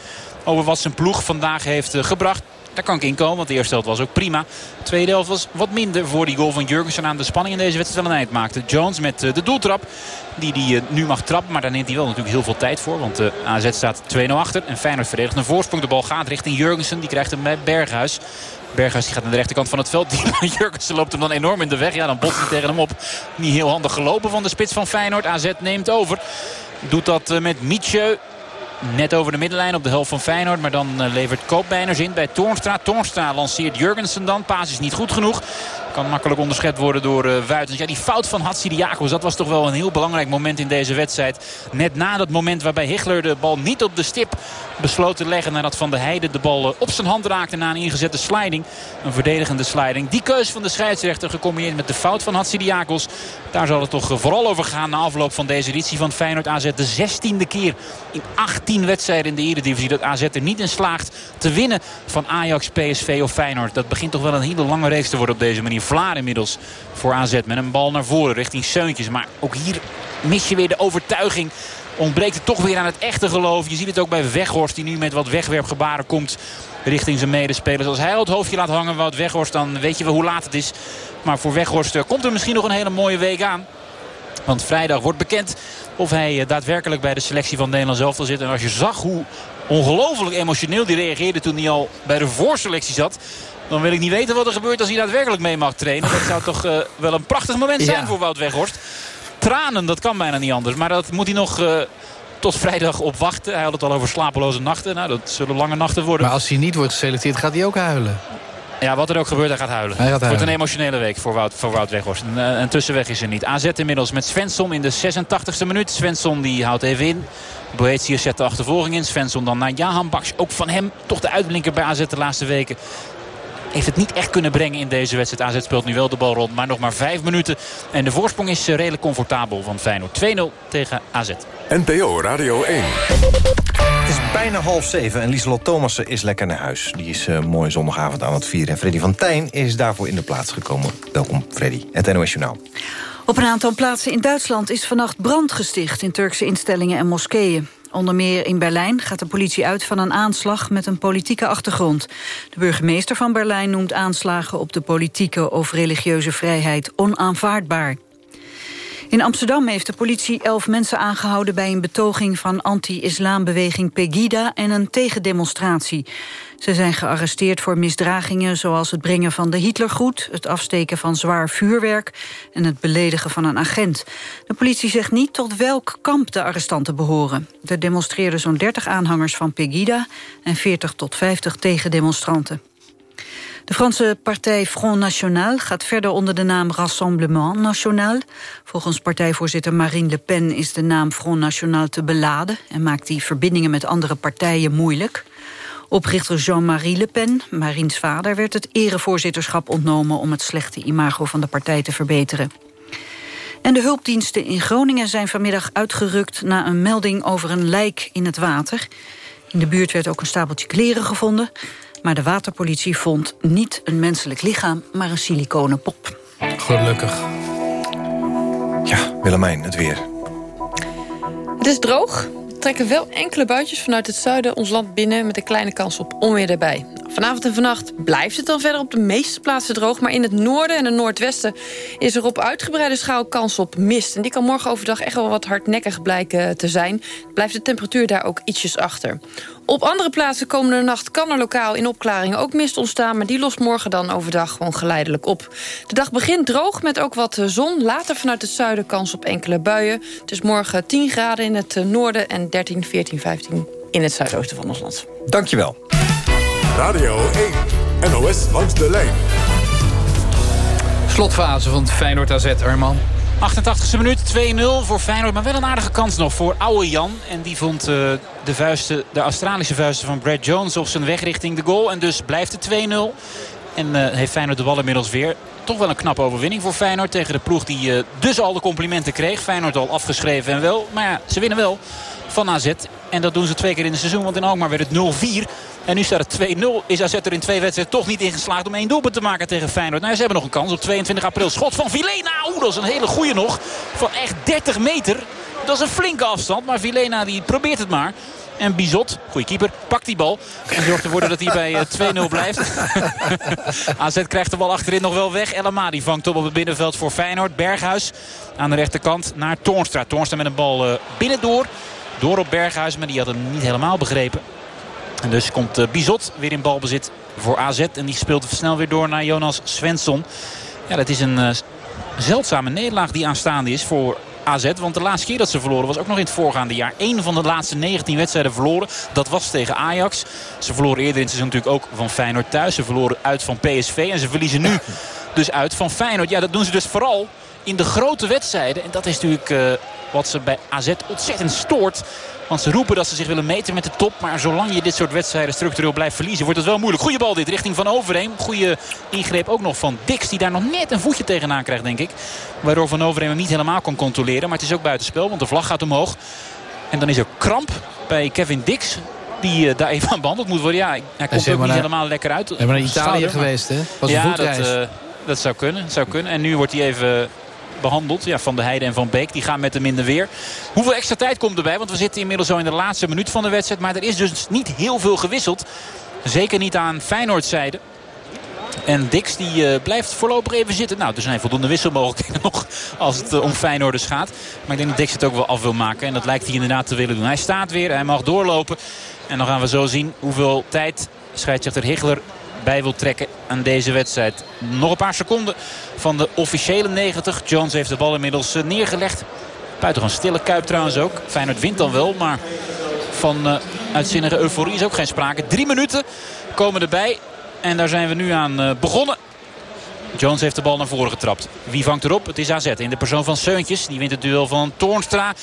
over wat zijn ploeg vandaag heeft eh, gebracht. Daar kan ik in komen, want de eerste helft was ook prima. De tweede helft was wat minder voor die goal van Jurgensen aan de spanning in deze wedstrijd een eind maakte. Jones met de doeltrap die hij nu mag trappen. Maar daar neemt hij wel natuurlijk heel veel tijd voor. Want de AZ staat 2-0 achter. En Feyenoord verdedigt een voorsprong. De bal gaat richting Jurgensen. Die krijgt hem bij Berghuis. Berghuis gaat naar de rechterkant van het veld. *laughs* Jurgensen loopt hem dan enorm in de weg. Ja, dan botst hij tegen hem op. Niet heel handig gelopen van de spits van Feyenoord. AZ neemt over. Doet dat met Mietje. Net over de middenlijn op de helft van Feyenoord. Maar dan levert Koopbijners in bij Toornstra. Toornstra lanceert Jurgensen dan. Paas is niet goed genoeg. Kan makkelijk onderschept worden door uh. Ja, die fout van Hatsidiakos, dat was toch wel een heel belangrijk moment in deze wedstrijd. Net na dat moment waarbij Hichler de bal niet op de stip besloot te leggen. Nadat Van der Heijden de bal op zijn hand raakte na een ingezette sliding. Een verdedigende sliding. Die keuze van de scheidsrechter gecombineerd met de fout van Hatsidiakos. Daar zal het toch vooral over gaan na afloop van deze editie van Feyenoord AZ. De zestiende keer in 18 wedstrijden in de Eredivisie dat AZ er niet in slaagt te winnen van Ajax, PSV of Feyenoord. Dat begint toch wel een hele lange race te worden op deze manier. Vlaar inmiddels voor AZ met een bal naar voren richting Seuntjes. Maar ook hier mis je weer de overtuiging. Ontbreekt het toch weer aan het echte geloof. Je ziet het ook bij Weghorst die nu met wat wegwerpgebaren komt richting zijn medespelers. Als hij het hoofdje laat hangen wat Weghorst dan weet je wel hoe laat het is. Maar voor Weghorst komt er misschien nog een hele mooie week aan. Want vrijdag wordt bekend of hij daadwerkelijk bij de selectie van Nederland zelf wil zitten. En als je zag hoe ongelooflijk emotioneel die reageerde toen hij al bij de voorselectie zat. Dan wil ik niet weten wat er gebeurt als hij daadwerkelijk mee mag trainen. Dat zou toch uh, wel een prachtig moment zijn ja. voor Wout Weghorst. Tranen, dat kan bijna niet anders. Maar dat moet hij nog... Uh, tot vrijdag op wachten. Hij had het al over slapeloze nachten. Nou, dat zullen lange nachten worden. Maar als hij niet wordt geselecteerd, gaat hij ook huilen. Ja, wat er ook gebeurt, hij gaat huilen. Hij gaat Het wordt een emotionele week voor Wout, voor Wout Weghorst. Een, een tussenweg is er niet. AZ inmiddels met Svensson in de 86e minuut. Svensson die houdt even in. Boetius zet de achtervolging in. Svensson dan naar Jahan Baks. Ook van hem toch de uitblinker bij AZ de laatste weken heeft het niet echt kunnen brengen in deze wedstrijd. AZ speelt nu wel de bal rond, maar nog maar vijf minuten. En de voorsprong is redelijk comfortabel van Feyenoord. 2-0 tegen AZ. NPO Radio 1. Het is bijna half zeven en Lieselot Thomassen is lekker naar huis. Die is uh, mooi zondagavond aan het vieren. En Freddy van Tijn is daarvoor in de plaats gekomen. Welkom Freddy, het NOS Journaal. Op een aantal plaatsen in Duitsland is vannacht brand gesticht... in Turkse instellingen en moskeeën. Onder meer in Berlijn gaat de politie uit van een aanslag met een politieke achtergrond. De burgemeester van Berlijn noemt aanslagen op de politieke of religieuze vrijheid onaanvaardbaar. In Amsterdam heeft de politie elf mensen aangehouden... bij een betoging van anti-islambeweging Pegida en een tegendemonstratie. Ze zijn gearresteerd voor misdragingen zoals het brengen van de Hitlergroet... het afsteken van zwaar vuurwerk en het beledigen van een agent. De politie zegt niet tot welk kamp de arrestanten behoren. Er demonstreerden zo'n 30 aanhangers van Pegida... en 40 tot 50 tegendemonstranten. De Franse partij Front National gaat verder onder de naam Rassemblement National. Volgens partijvoorzitter Marine Le Pen is de naam Front National te beladen... en maakt die verbindingen met andere partijen moeilijk. Oprichter Jean-Marie Le Pen, Marine's vader, werd het erevoorzitterschap ontnomen... om het slechte imago van de partij te verbeteren. En de hulpdiensten in Groningen zijn vanmiddag uitgerukt... na een melding over een lijk in het water. In de buurt werd ook een stapeltje kleren gevonden... Maar de waterpolitie vond niet een menselijk lichaam, maar een siliconen pop. Gelukkig. Ja, Willemijn, het weer. Het is droog. Trekken wel enkele buitjes vanuit het zuiden ons land binnen... met een kleine kans op onweer erbij. Vanavond en vannacht blijft het dan verder op de meeste plaatsen droog... maar in het noorden en het noordwesten is er op uitgebreide schaal kans op mist. En die kan morgen overdag echt wel wat hardnekkig blijken te zijn. Blijft de temperatuur daar ook ietsjes achter. Op andere plaatsen komende nacht kan er lokaal in opklaringen ook mist ontstaan... maar die lost morgen dan overdag gewoon geleidelijk op. De dag begint droog met ook wat zon. Later vanuit het zuiden kans op enkele buien. Het is morgen 10 graden in het noorden en 13, 14, 15 in het zuidoosten van ons land. Dankjewel. Radio 1, NOS langs de lijn. Slotfase van Feyenoord AZ, Arman. 88e minuut, 2-0 voor Feyenoord. Maar wel een aardige kans nog voor oude Jan. En die vond uh, de, vuisten, de Australische vuisten van Brad Jones op zijn weg richting de goal. En dus blijft het 2-0. En uh, heeft Feyenoord de bal inmiddels weer. Toch wel een knappe overwinning voor Feyenoord. Tegen de ploeg die uh, dus al de complimenten kreeg. Feyenoord al afgeschreven en wel. Maar ja, ze winnen wel van AZ. En dat doen ze twee keer in het seizoen. Want in Alkmaar werd het 0-4. En nu staat het 2-0. Is AZ er in twee wedstrijden toch niet ingeslaagd om één doelpunt te maken tegen Feyenoord. Nou, ze hebben nog een kans op 22 april. Schot van Vilena. Oeh, dat is een hele goede nog. Van echt 30 meter. Dat is een flinke afstand. Maar Vilena die probeert het maar. En Bizot, goede keeper, pakt die bal. En zorgt ervoor dat hij bij 2-0 blijft. *laughs* AZ krijgt de bal achterin nog wel weg. El Amadi vangt op op het binnenveld voor Feyenoord. Berghuis aan de rechterkant naar Toornstra. Toornstra met een bal uh, binnendoor. Door op Berghuis, maar die had hem niet helemaal begrepen. En dus komt uh, Bizot weer in balbezit voor AZ. En die speelt snel weer door naar Jonas Svensson. Ja, dat is een uh, zeldzame nederlaag die aanstaande is voor AZ. Want de laatste keer dat ze verloren was ook nog in het voorgaande jaar. Eén van de laatste 19 wedstrijden verloren. Dat was tegen Ajax. Ze verloren eerder in het seizoen natuurlijk ook van Feyenoord thuis. Ze verloren uit van PSV. En ze verliezen nu *clears throat* dus uit van Feyenoord. Ja, dat doen ze dus vooral in de grote wedstrijden. En dat is natuurlijk uh, wat ze bij AZ ontzettend stoort. Want ze roepen dat ze zich willen meten met de top. Maar zolang je dit soort wedstrijden structureel blijft verliezen... wordt het wel moeilijk. Goede bal dit, richting Van Overheem. Goede ingreep ook nog van Dix. Die daar nog net een voetje tegenaan krijgt, denk ik. Waardoor Van Overheem hem niet helemaal kon controleren. Maar het is ook buitenspel, want de vlag gaat omhoog. En dan is er kramp bij Kevin Dix die uh, daar even aan behandeld moet worden. Ja, hij komt ook niet naar, helemaal lekker uit. We naar Italië geweest, hè? Was ja, een voetreis. Dat, uh, dat zou kunnen, dat zou kunnen. En nu wordt hij even behandeld. Ja, van de Heide en Van Beek. Die gaan met hem in de weer. Hoeveel extra tijd komt erbij? Want we zitten inmiddels zo in de laatste minuut van de wedstrijd. Maar er is dus niet heel veel gewisseld. Zeker niet aan Feyenoord's zijde. En Dix die uh, blijft voorlopig even zitten. Nou, er zijn voldoende wisselmogelijkheden *laughs* nog als het uh, om Feyenoorders gaat. Maar ik denk dat Dix het ook wel af wil maken. En dat lijkt hij inderdaad te willen doen. Hij staat weer, hij mag doorlopen. En dan gaan we zo zien hoeveel tijd scheidsrechter Higler bij wil trekken aan deze wedstrijd. Nog een paar seconden van de officiële 90. Jones heeft de bal inmiddels neergelegd. Buitengewoon stille kuip trouwens ook. Feyenoord wint dan wel, maar van uh, uitzinnige euforie is ook geen sprake. Drie minuten komen erbij. En daar zijn we nu aan uh, begonnen. Jones heeft de bal naar voren getrapt. Wie vangt erop? Het is AZ in de persoon van Seuntjes. Die wint het duel van Toornstra.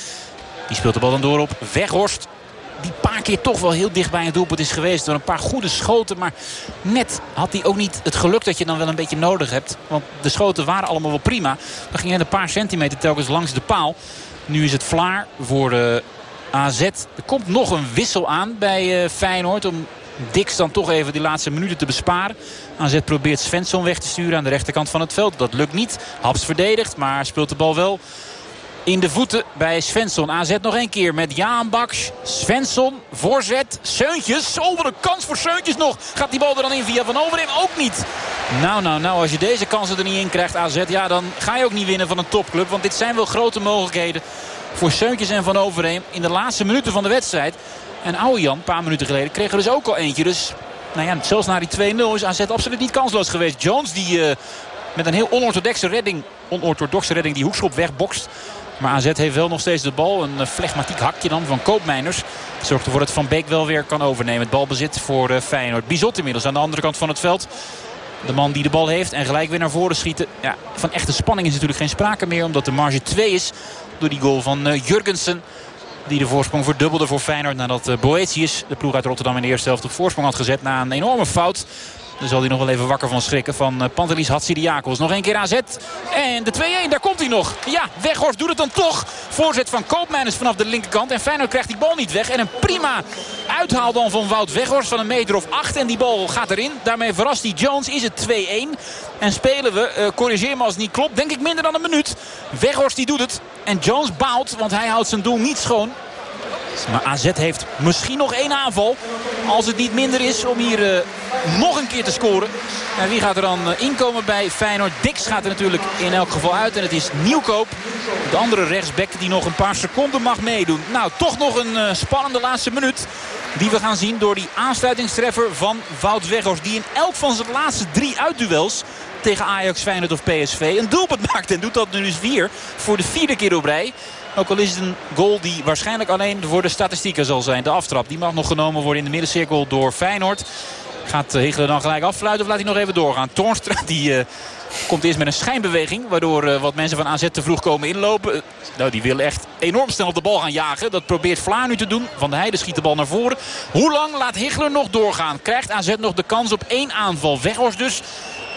Die speelt de bal dan door op Weghorst. Die paar keer toch wel heel dicht bij het doelpunt is geweest. Door een paar goede schoten. Maar net had hij ook niet het geluk dat je dan wel een beetje nodig hebt. Want de schoten waren allemaal wel prima. Dan ging hij een paar centimeter telkens langs de paal. Nu is het Vlaar voor de AZ. Er komt nog een wissel aan bij uh, Feyenoord. Om Dix dan toch even die laatste minuten te besparen. AZ probeert Svensson weg te sturen aan de rechterkant van het veld. Dat lukt niet. Haps verdedigt, maar speelt de bal wel in de voeten bij Svensson. AZ nog een keer met Jaan Baks. Svensson, voorzet, Seuntjes. Oh, een kans voor Seuntjes nog. Gaat die bal er dan in via Van Overheem? Ook niet. Nou, nou, nou, als je deze kansen er niet in krijgt, AZ... ja, dan ga je ook niet winnen van een topclub. Want dit zijn wel grote mogelijkheden voor Seuntjes en Van Overheem... in de laatste minuten van de wedstrijd. En oude Jan, een paar minuten geleden, kreeg er dus ook al eentje. Dus nou ja, zelfs na die 2-0 is AZ absoluut niet kansloos geweest. Jones die uh, met een heel onorthodoxe redding, onorthodoxe redding die hoekschop wegbokst. Maar AZ heeft wel nog steeds de bal. Een flegmatiek hakje dan van Koopmeiners. Zorgt ervoor dat Van Beek wel weer kan overnemen. Het balbezit voor uh, Feyenoord. Bizot inmiddels aan de andere kant van het veld. De man die de bal heeft en gelijk weer naar voren schieten. Ja, van echte spanning is natuurlijk geen sprake meer. Omdat de marge 2 is door die goal van uh, Jurgensen. Die de voorsprong verdubbelde voor Feyenoord nadat Boetius, de ploeg uit Rotterdam in de eerste helft, op voorsprong had gezet. Na een enorme fout dan zal hij nog wel even wakker van schrikken van uh, Pantelis Hatsidiakos. Nog één keer AZ. En de 2-1, daar komt hij nog. Ja, Weghorst doet het dan toch. Voorzet van Koopmeiners vanaf de linkerkant. En Feyenoord krijgt die bal niet weg. En een prima uithaal dan van Wout Weghorst van een meter of acht. En die bal gaat erin. Daarmee verrast die Jones. Is het 2-1. En spelen we, uh, corrigeer me als het niet klopt, denk ik minder dan een minuut. Weghorst die doet het. En Jones baalt, want hij houdt zijn doel niet schoon. Maar AZ heeft misschien nog één aanval. Als het niet minder is om hier uh, nog een keer te scoren. En wie gaat er dan uh, inkomen bij Feyenoord? Dix gaat er natuurlijk in elk geval uit. En het is Nieuwkoop. De andere rechtsback die nog een paar seconden mag meedoen. Nou, toch nog een uh, spannende laatste minuut. Die we gaan zien door die aansluitingstreffer van Wout. Die in elk van zijn laatste drie uitduels tegen Ajax, Feyenoord of PSV een doelpunt *laughs* maakt. En doet dat nu dus weer voor de vierde keer op rij. Ook al is het een goal die waarschijnlijk alleen voor de statistieken zal zijn. De aftrap die mag nog genomen worden in de middencirkel door Feyenoord. Gaat Hegelen dan gelijk affluiten of laat hij nog even doorgaan? Toornstra *laughs* die... Uh, komt eerst met een schijnbeweging. Waardoor uh, wat mensen van AZ te vroeg komen inlopen. Nou, die willen echt enorm snel op de bal gaan jagen. Dat probeert Vlaar nu te doen. Van de Heide schiet de bal naar voren. Hoe lang laat Higler nog doorgaan? Krijgt AZ nog de kans op één aanval? Weghorst dus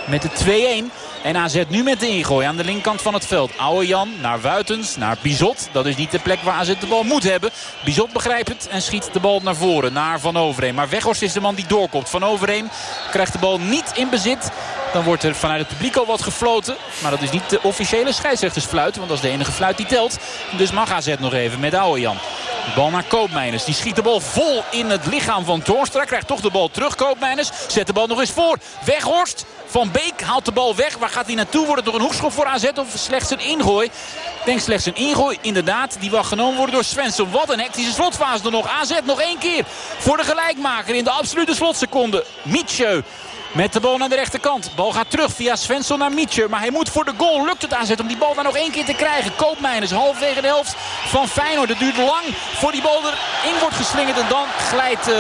met de 2-1. En AZ nu met de ingooi aan de linkerkant van het veld. Oude Jan naar Wuitens, naar Bizot. Dat is niet de plek waar AZ de bal moet hebben. Bizot begrijpt het en schiet de bal naar voren, naar Van Overheem. Maar Weghorst is de man die doorkomt. Van Overheem krijgt de bal niet in bezit. Dan wordt er vanuit het publiek al wat gefloten. Maar dat is niet de officiële scheidsrechtersfluit. Want dat is de enige fluit die telt. Dus mag AZ nog even met Jan. De bal naar Koopmeiners. Die schiet de bal vol in het lichaam van Toornstra. Krijgt toch de bal terug. Koopmeiners zet de bal nog eens voor. Weghorst. Van Beek haalt de bal weg. Waar gaat hij naartoe? Wordt het door een hoekschop voor AZ of slechts een ingooi? Ik denk slechts een ingooi. Inderdaad, die mag genomen worden door Svensson. Wat een hectische slotfase er nog. AZ nog één keer voor de gelijkmaker in de absolute slotseconde. Mietje met de bal naar de rechterkant. Bal gaat terug via Svensson naar Mietje. Maar hij moet voor de goal. Lukt het aanzet om die bal daar nog één keer te krijgen. Koopmeiners halverwege de helft van Feyenoord. Het duurt lang voor die bal erin wordt geslingerd. En dan glijdt... Uh,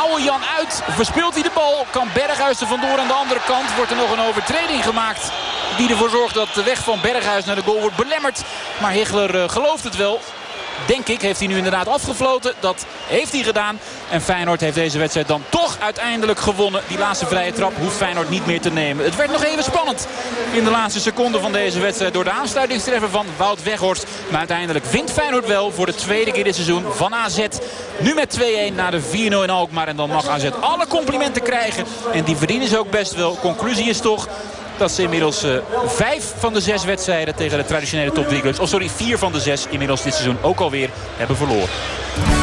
Oude Jan uit, verspeelt hij de bal. Kan Berghuis er vandoor aan de andere kant. Wordt er nog een overtreding gemaakt. Die ervoor zorgt dat de weg van Berghuis naar de goal wordt belemmerd. Maar Higler uh, gelooft het wel denk ik, heeft hij nu inderdaad afgefloten. Dat heeft hij gedaan. En Feyenoord heeft deze wedstrijd dan toch uiteindelijk gewonnen. Die laatste vrije trap hoeft Feyenoord niet meer te nemen. Het werd nog even spannend in de laatste seconde van deze wedstrijd... door de aansluitingstreffer van Wout Weghorst. Maar uiteindelijk wint Feyenoord wel voor de tweede keer dit seizoen van AZ. Nu met 2-1 naar de 4-0 in Alkmaar. En dan mag AZ alle complimenten krijgen. En die verdienen ze ook best wel. Conclusie is toch dat ze inmiddels uh, vijf van de zes wedstrijden tegen de traditionele top 3 clubs... of sorry, vier van de zes inmiddels dit seizoen ook alweer hebben verloren.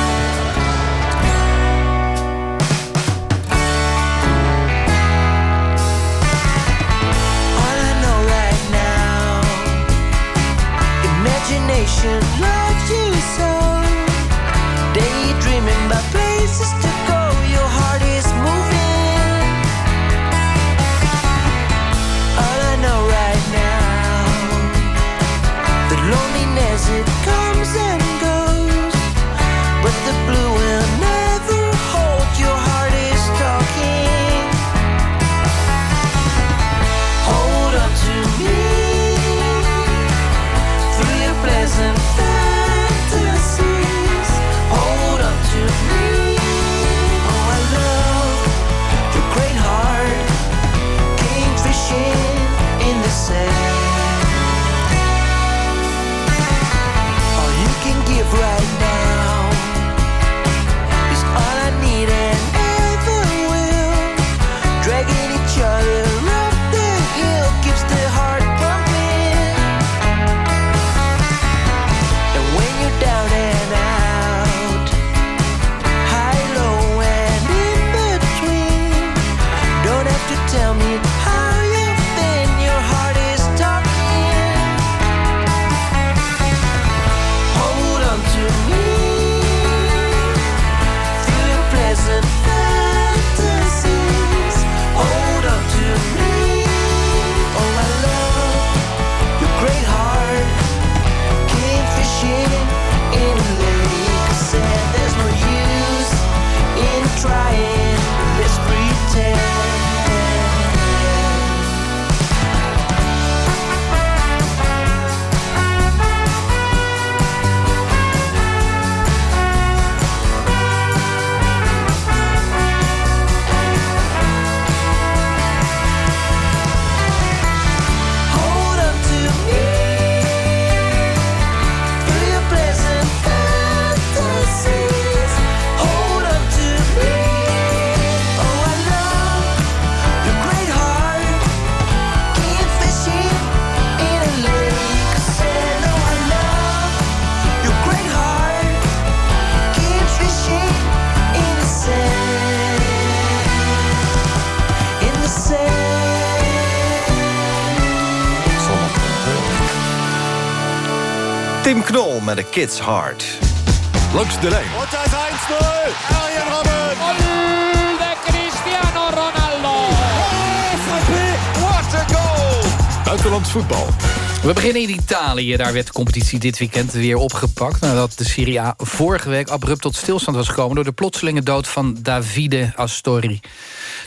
Met een Kids Heart. Langs de lijn. Da ist 1-0. Arjen Robben. de Cristiano Ronaldo. What a goal. Buitenlands voetbal. We beginnen in Italië. Daar werd de competitie dit weekend weer opgepakt... nadat de Serie A vorige week abrupt tot stilstand was gekomen... door de plotselinge dood van Davide Astori.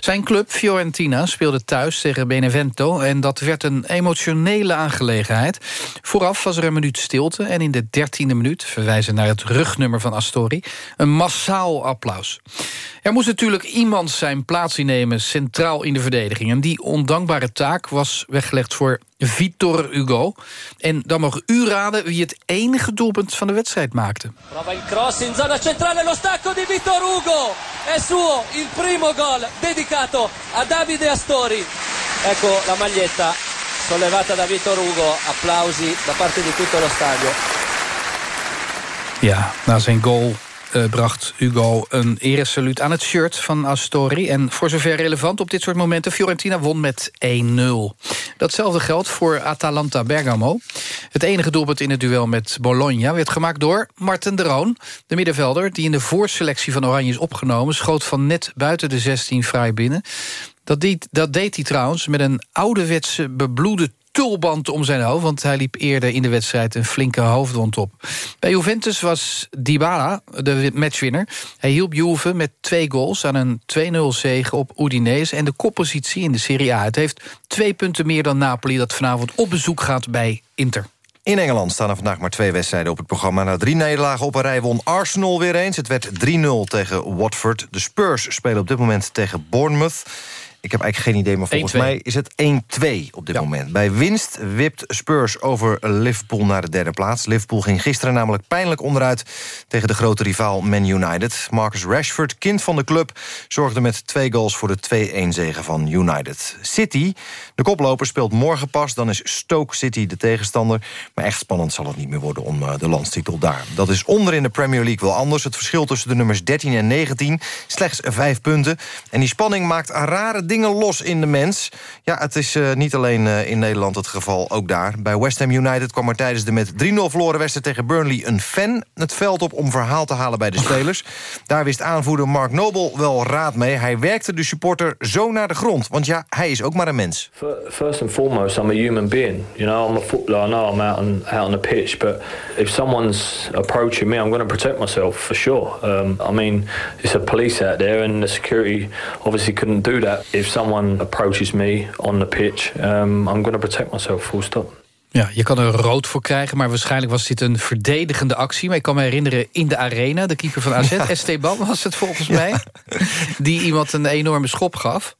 Zijn club, Fiorentina, speelde thuis tegen Benevento... en dat werd een emotionele aangelegenheid. Vooraf was er een minuut stilte... en in de dertiende minuut, verwijzen naar het rugnummer van Astori... een massaal applaus. Er moest natuurlijk iemand zijn plaats innemen centraal in de verdediging. En die ondankbare taak was weggelegd voor Vitor Hugo. En dan mag u raden wie het enige doelpunt van de wedstrijd maakte. Prova il cross in zona centrale, lo stacco di Vittor Hugo. È suo il primo gol dedicato a Davide Astori. Ecco la maglietta sollevata da Vittor Hugo. Applausi da parte di tutto lo stadio. Ja, na zijn goal eh, bracht Hugo een eresaluut aan het shirt van Astori. En voor zover relevant op dit soort momenten... Fiorentina won met 1-0. Datzelfde geldt voor Atalanta Bergamo. Het enige doelpunt in het duel met Bologna werd gemaakt door Marten de Roon. De middenvelder die in de voorselectie van Oranje is opgenomen... schoot van net buiten de 16 vrij binnen. Dat deed, dat deed hij trouwens met een ouderwetse bebloede tulband om zijn hoofd... want hij liep eerder in de wedstrijd een flinke hoofdwond op. Bij Juventus was Dybala de matchwinner. Hij hielp Juve met twee goals aan een 2-0 zege op Udinese... en de koppositie in de Serie A. Het heeft twee punten meer dan Napoli... dat vanavond op bezoek gaat bij Inter. In Engeland staan er vandaag maar twee wedstrijden op het programma. Na drie nederlagen op een rij won Arsenal weer eens. Het werd 3-0 tegen Watford. De Spurs spelen op dit moment tegen Bournemouth. Ik heb eigenlijk geen idee, maar volgens 1-2. mij is het 1-2 op dit moment. Bij winst wipt Spurs over Liverpool naar de derde plaats. Liverpool ging gisteren namelijk pijnlijk onderuit... tegen de grote rivaal Man United. Marcus Rashford, kind van de club, zorgde met twee goals... voor de 2-1-zege van United. City, de koploper, speelt morgen pas. Dan is Stoke City de tegenstander. Maar echt spannend zal het niet meer worden om eh, de landstitel daar. Dat is onder in de Premier League wel anders. Het verschil tussen de nummers 13 en 19, slechts vijf punten. En die spanning maakt rare dingen los in de mens. Ja, het is eh, niet alleen eh, in Nederland het geval, ook daar. Bij West Ham United kwam er tijdens de met 3-0 verloren wedstrijd tegen Burnley... een fan het veld op om verhaal te halen bij de spelers. Daar wist aanvoerder Mark Noble wel raad mee. Hij werkte de supporter zo naar de grond. Want ja, hij is ook maar een mens. First and foremost, I'm a human being. You know, I'm a footballer. I know I'm out on, out on the pitch, but if someone's approaching me, I'm going to protect myself for sure. Um, I mean, it's a police out there, and the security obviously couldn't do that. If someone approaches me on the pitch, um, I'm going to protect myself. Full stop. Ja, je kan er rood voor krijgen, maar waarschijnlijk was dit een verdedigende actie. Maar ik kan me herinneren in de arena, de keeper van AZ, Esteban was het volgens mij... die iemand een enorme schop gaf.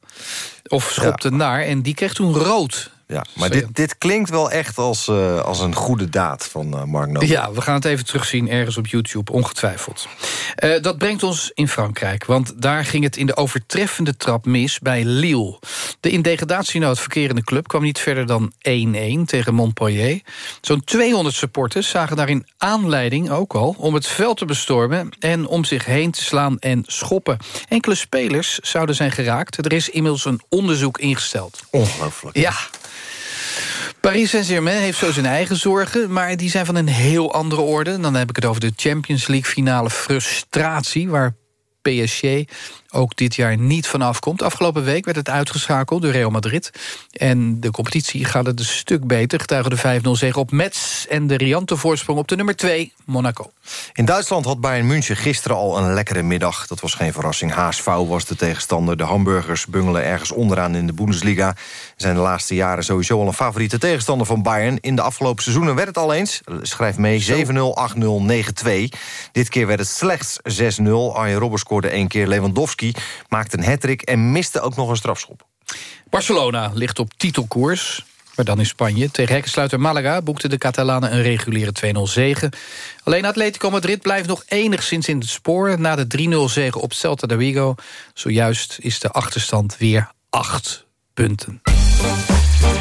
Of schopte naar, en die kreeg toen rood. Ja, maar dit, dit klinkt wel echt als, eh, als een goede daad van eh, Mark Noble. Ja, we gaan het even terugzien ergens op YouTube, ongetwijfeld. Eh, dat brengt ons in Frankrijk, want daar ging het in de overtreffende trap mis bij Lille. De in degradatienood verkerende club kwam niet verder dan 1-1 tegen Montpellier. Zo'n 200 supporters zagen daarin aanleiding ook al... om het veld te bestormen en om zich heen te slaan en schoppen. Enkele spelers zouden zijn geraakt. Er is inmiddels een onderzoek ingesteld. Ongelooflijk. Ja. Paris Saint-Germain heeft zo zijn eigen zorgen... maar die zijn van een heel andere orde. Dan heb ik het over de Champions League finale frustratie... waar PSG ook dit jaar niet vanaf komt. Afgelopen week werd het uitgeschakeld door Real Madrid. En de competitie gaat het een stuk beter. Getuigen de 5-0 zege op Metz en de riante voorsprong op de nummer 2, Monaco. In Duitsland had Bayern München gisteren al een lekkere middag. Dat was geen verrassing. HSV was de tegenstander. De hamburgers bungelen ergens onderaan in de Bundesliga. Zijn de laatste jaren sowieso al een favoriete tegenstander van Bayern. In de afgelopen seizoenen werd het al eens. Schrijf mee 7-0, 8-0, 9-2. Dit keer werd het slechts 6-0. Arjen Robben scoorde één keer. Lewandowski maakte een hattrick en miste ook nog een strafschop. Barcelona ligt op titelkoers. Maar dan in Spanje. Tegen hekkensluiter Malaga boekten de Catalanen een reguliere 2-0 zege. Alleen Atletico Madrid blijft nog enigszins in het spoor... na de 3-0 zege op Celta de Vigo. Zojuist is de achterstand weer 8 punten.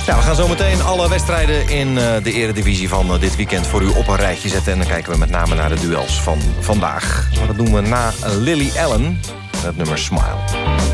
Ja, we gaan zo meteen alle wedstrijden in eh, de eredivisie van eh, dit weekend voor u op een rijtje zetten. En dan kijken we met name naar de duels van vandaag. Maar dat doen we na Lily Allen, het nummer Smile.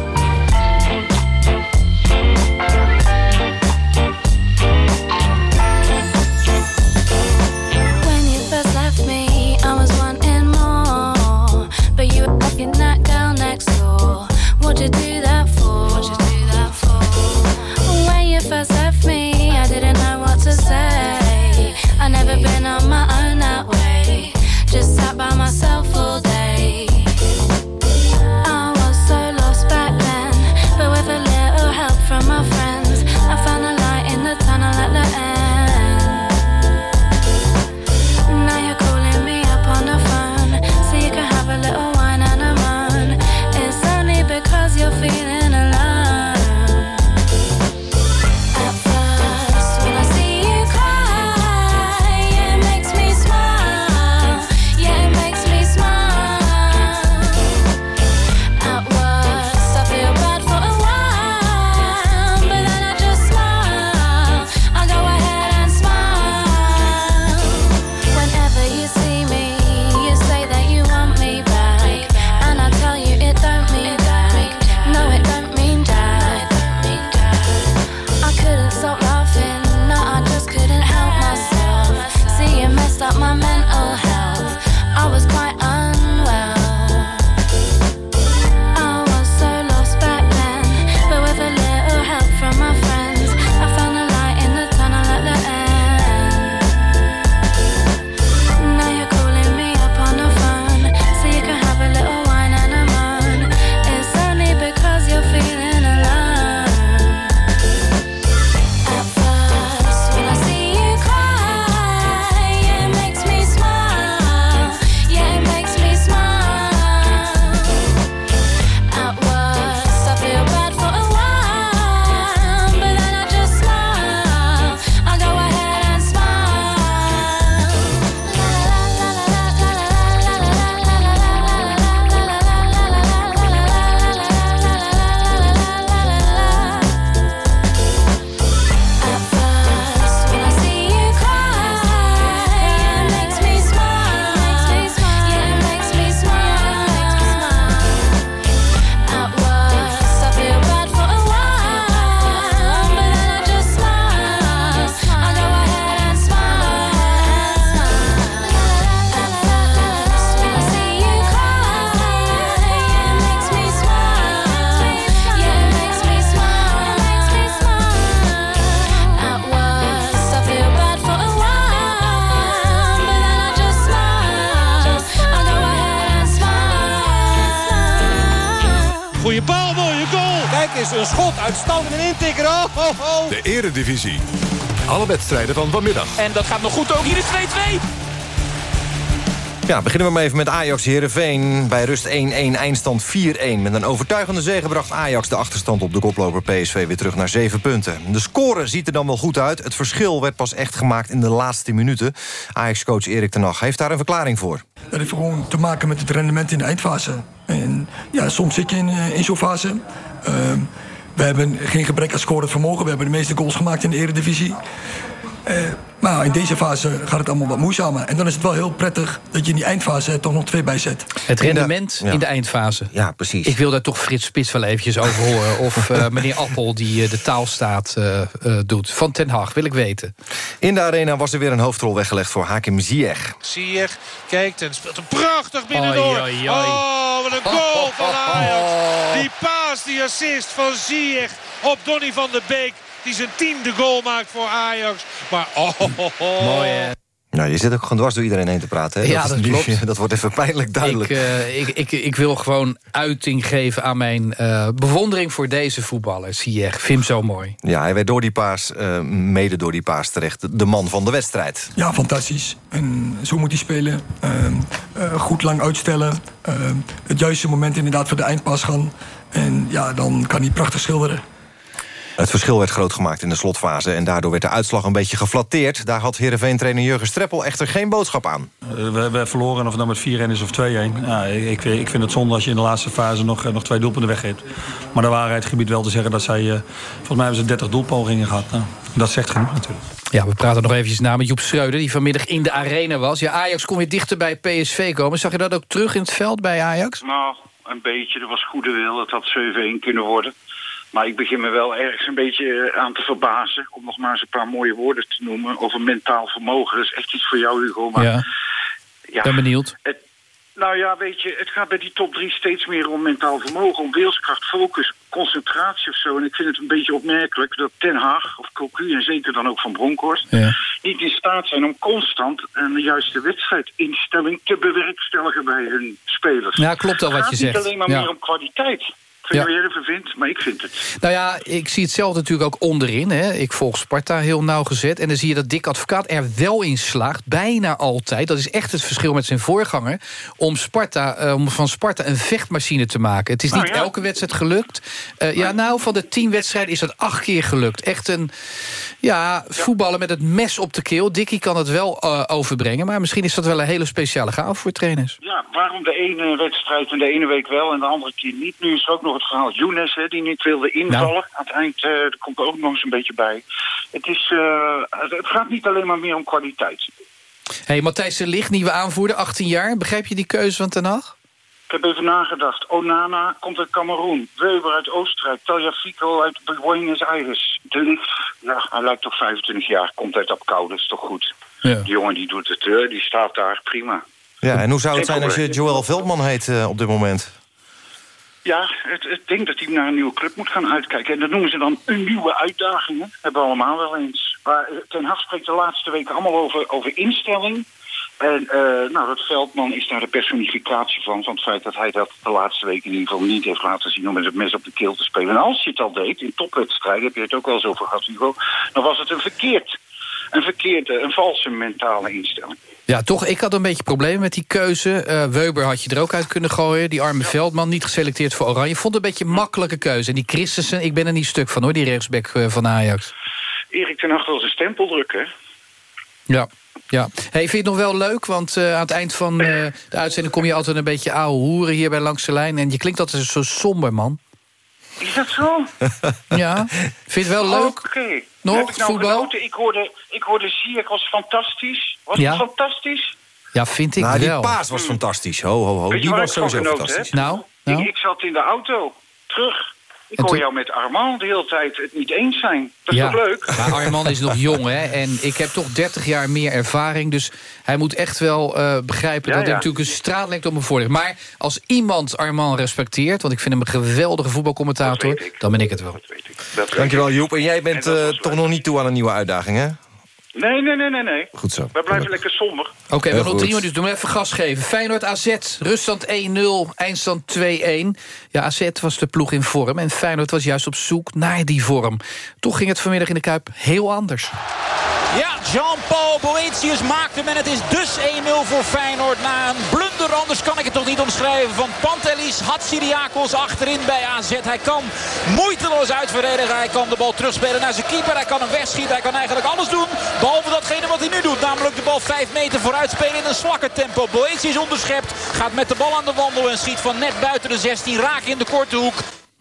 Eens, een schot, uitstand en intikker. Oh, oh, oh. De Eredivisie. Alle wedstrijden van vanmiddag. En dat gaat nog goed ook. Hier is 2-2. Ja, beginnen we maar even met Ajax Heerenveen. Bij rust 1-1, eindstand 4-1. Met een overtuigende zege bracht Ajax de achterstand op de koploper PSV weer terug naar 7 punten. De score ziet er dan wel goed uit. Het verschil werd pas echt gemaakt in de laatste minuten. Ajax-coach Erik ten Hag heeft daar een verklaring voor. Dat heeft gewoon te maken met het rendement in de eindfase. En ja, soms zit je in, eh, in zo'n fase. Ehm, We hebben geen gebrek aan scorend vermogen. We hebben de meeste goals gemaakt in de eredivisie. Eh, maar in deze fase gaat het allemaal wat moeizamer. En dan is het wel heel prettig dat je in die eindfase er toch nog twee bij zet. Het rendement in de eindfase. Ja, precies. Ik wil daar toch Frits Spits wel eventjes over horen. Of eh, *laughs* meneer Appel die eh, de taalstaat eh, eh, doet. Van Ten Hag, wil ik weten. In de arena was er weer een hoofdrol weggelegd voor Hakim Ziyech. Ziyech kijkt en speelt hem prachtig binnendoor. Oh, wat een goal van Ajax. Die paas, die assist van Ziyech op Donny van der Beek. Die zijn tiende goal maakt voor Ajax. Maar oh, oh, oh. Mooi, hè? Nou, je zit ook gewoon dwars door iedereen heen te praten. Hè? Ja, is dat nu- klopt. *laughs* Dat wordt even pijnlijk duidelijk. Ik, eh, ik, ik, ik wil gewoon uiting geven aan mijn eh, bewondering voor deze voetballer. Ziyech, vind hem zo mooi. Ja, hij werd door die paas, eh, mede door die paas terecht, de man van de wedstrijd. Ja, fantastisch. En zo moet hij spelen. Ehm, eh, goed lang uitstellen. Ehm, het juiste moment inderdaad voor de eindpas gaan. En ja, dan kan hij prachtig schilderen. Het verschil werd groot gemaakt in de slotfase... en daardoor werd de uitslag een beetje geflatteerd. Daar had Heerenveen-trainer Jurgen Streppel echter geen boodschap aan. Eh, We, we verloren, of het nou met 4-1 is of 2-1. Ja, ik, ik vind het zonde als je in de laatste fase nog, eh, nog twee doelpunten weggeeft. Maar de waarheid gebied wel te zeggen dat zij... eh, volgens mij hebben ze 30 doelpogingen gehad. Nou, dat zegt genoeg natuurlijk. Ja, we praten nog eventjes na met Joep Schreuder... die vanmiddag in de arena was. Ja, Ajax kon weer dichter bij PSV komen. Zag je dat ook terug in het veld bij Ajax? Nou, een beetje. Er was goede wil. Het had 7-1 kunnen worden. Maar ik begin me wel ergens een beetje aan te verbazen. Om nog maar eens een paar mooie woorden te noemen. Over mentaal vermogen. Dat is echt iets voor jou, Hugo. Maar Ja, ja, ben benieuwd. het, nou ja, weet je, het gaat bij die top drie steeds meer om mentaal vermogen. Om wilskracht, focus, concentratie of zo. En ik vind het een beetje opmerkelijk dat Ten Haag of Cocu... en zeker dan ook Van Bronckhorst... Ja. niet in staat zijn om constant een de juiste wedstrijdinstelling te bewerkstelligen bij hun spelers. Ja, klopt al wat Het je gaat zegt. niet alleen maar Ja. meer om kwaliteit. Weet Ja. niet wat ervan vindt, maar ik vind het. Nou ja, ik zie het zelf natuurlijk ook onderin. Hè. Ik volg Sparta heel nauwgezet. En dan zie je dat Dick Advocaat er wel in slaagt. Bijna altijd. Dat is echt het verschil met zijn voorganger. Om, Sparta, eh, om van Sparta een vechtmachine te maken. Het is Nou niet ja. elke wedstrijd gelukt. Eh, ja, nou, van de tien wedstrijden is dat acht keer gelukt. Echt een ja, voetballen met het mes op de keel. Dickie kan het wel eh, overbrengen. Maar misschien is dat wel een hele speciale gave voor trainers. Ja, waarom de ene wedstrijd en de ene week wel en de andere keer niet? Nu is er ook nog het verhaal Younes, hè, die niet wilde invallen. Nou. Aan het eind eh er komt er ook nog eens een beetje bij. Het, is, eh, het, gaat niet alleen maar meer om kwaliteit. hey, Matthijs de Ligt, nieuwe aanvoerder, 18 jaar. Begrijp je die keuze van Ten Hag? Ik heb even nagedacht. Onana komt uit Cameroen. Weber uit Oostenrijk. Tagliafico uit Buenos Aires. De Ligt, ja, hij lijkt toch 25 jaar. Komt uit Apkoude, dat is toch goed. Ja. Die jongen die doet het, eh, die staat daar prima. Ja, en hoe zou het zijn als je. Joël Veldman heet eh, op dit moment? Ja, het, ik denk dat hij naar een nieuwe club moet gaan uitkijken. En dat noemen ze dan een nieuwe uitdaging. hè. Hebben we allemaal wel eens. Maar eh, Ten Hag spreekt de laatste weken allemaal over, over instelling. En eh, nou, dat Veldman is daar de personificatie van. Van het feit dat hij dat de laatste weken in ieder geval niet heeft laten zien... om met het mes op de keel te spelen. En als je het al deed, in topwedstrijden, heb je het ook wel eens over gehad, Hugo... dan was het een verkeerd, een verkeerde, een valse mentale instelling. Ja, toch, ik had een beetje problemen met die keuze. Eh Weber had je er ook uit kunnen gooien. Die arme Veldman, niet geselecteerd voor Oranje. Vond het een beetje een makkelijke keuze. En die Christensen, ik ben er niet stuk van hoor, die rechtsback eh, van Ajax. Erik ten Hag wil zijn stempel drukken, hè? Ja. Ja. Hey, vind je het nog wel leuk? Want eh, aan het eind van de uitzending kom je altijd een beetje ouwe hoeren hier bij Langs de Lijn. En je klinkt altijd zo somber, man. Is dat zo? *laughs* Ja. Vind je het wel leuk? Oké. Nog, Heb ik nou voetbal? genoten? Ik hoorde, ik hoorde Ziyech was fantastisch. Was Ja. het fantastisch? Ja, vind ik nou, die wel. paas was fantastisch. Ho, ho, ho. Weet Die was sowieso genoten fantastisch. Nou, nou? Ik, ik zat in de auto, terug. Ik hoor jou met Armand de hele tijd het niet eens zijn. Dat is ja. toch leuk? *laughs* Maar Arman is nog jong, hè? En ik heb toch 30 jaar meer ervaring. Dus hij moet echt wel eh, begrijpen Ja, dat ja. natuurlijk een straatlengte op me voor ligt. Maar als iemand Arman respecteert... want ik vind hem een geweldige voetbalcommentator... dan ben ik het wel. Dankjewel Joep. En jij bent eh, toch nog niet toe aan een nieuwe uitdaging, hè? Nee, nee, nee, nee, nee. Goed zo. We blijven lekker somber. Oké, we hebben nog drie minuten. Doen we even gas geven. Feyenoord AZ, ruststand 1-0, eindstand 2-1. Ja, AZ was de ploeg in vorm en Feyenoord was juist op zoek naar die vorm. Toch ging het vanmiddag in de Kuip heel anders. Ja, Jean-Paul Boetius maakt hem en het is dus 1-0 voor Feyenoord. Na een blunder, anders kan ik het toch niet omschrijven, van Pantelis Hatsidiakos achterin bij AZ. Hij kan moeiteloos uitverdedigen. Hij kan de bal terugspelen naar zijn keeper. Hij kan hem wegschieten. Hij kan eigenlijk alles doen, behalve datgene wat hij nu doet. Namelijk de bal 5 meter vooruit spelen in een slakkentempo. Boetius onderschept, gaat met de bal aan de wandel en schiet van net buiten de 16 raak in de korte hoek.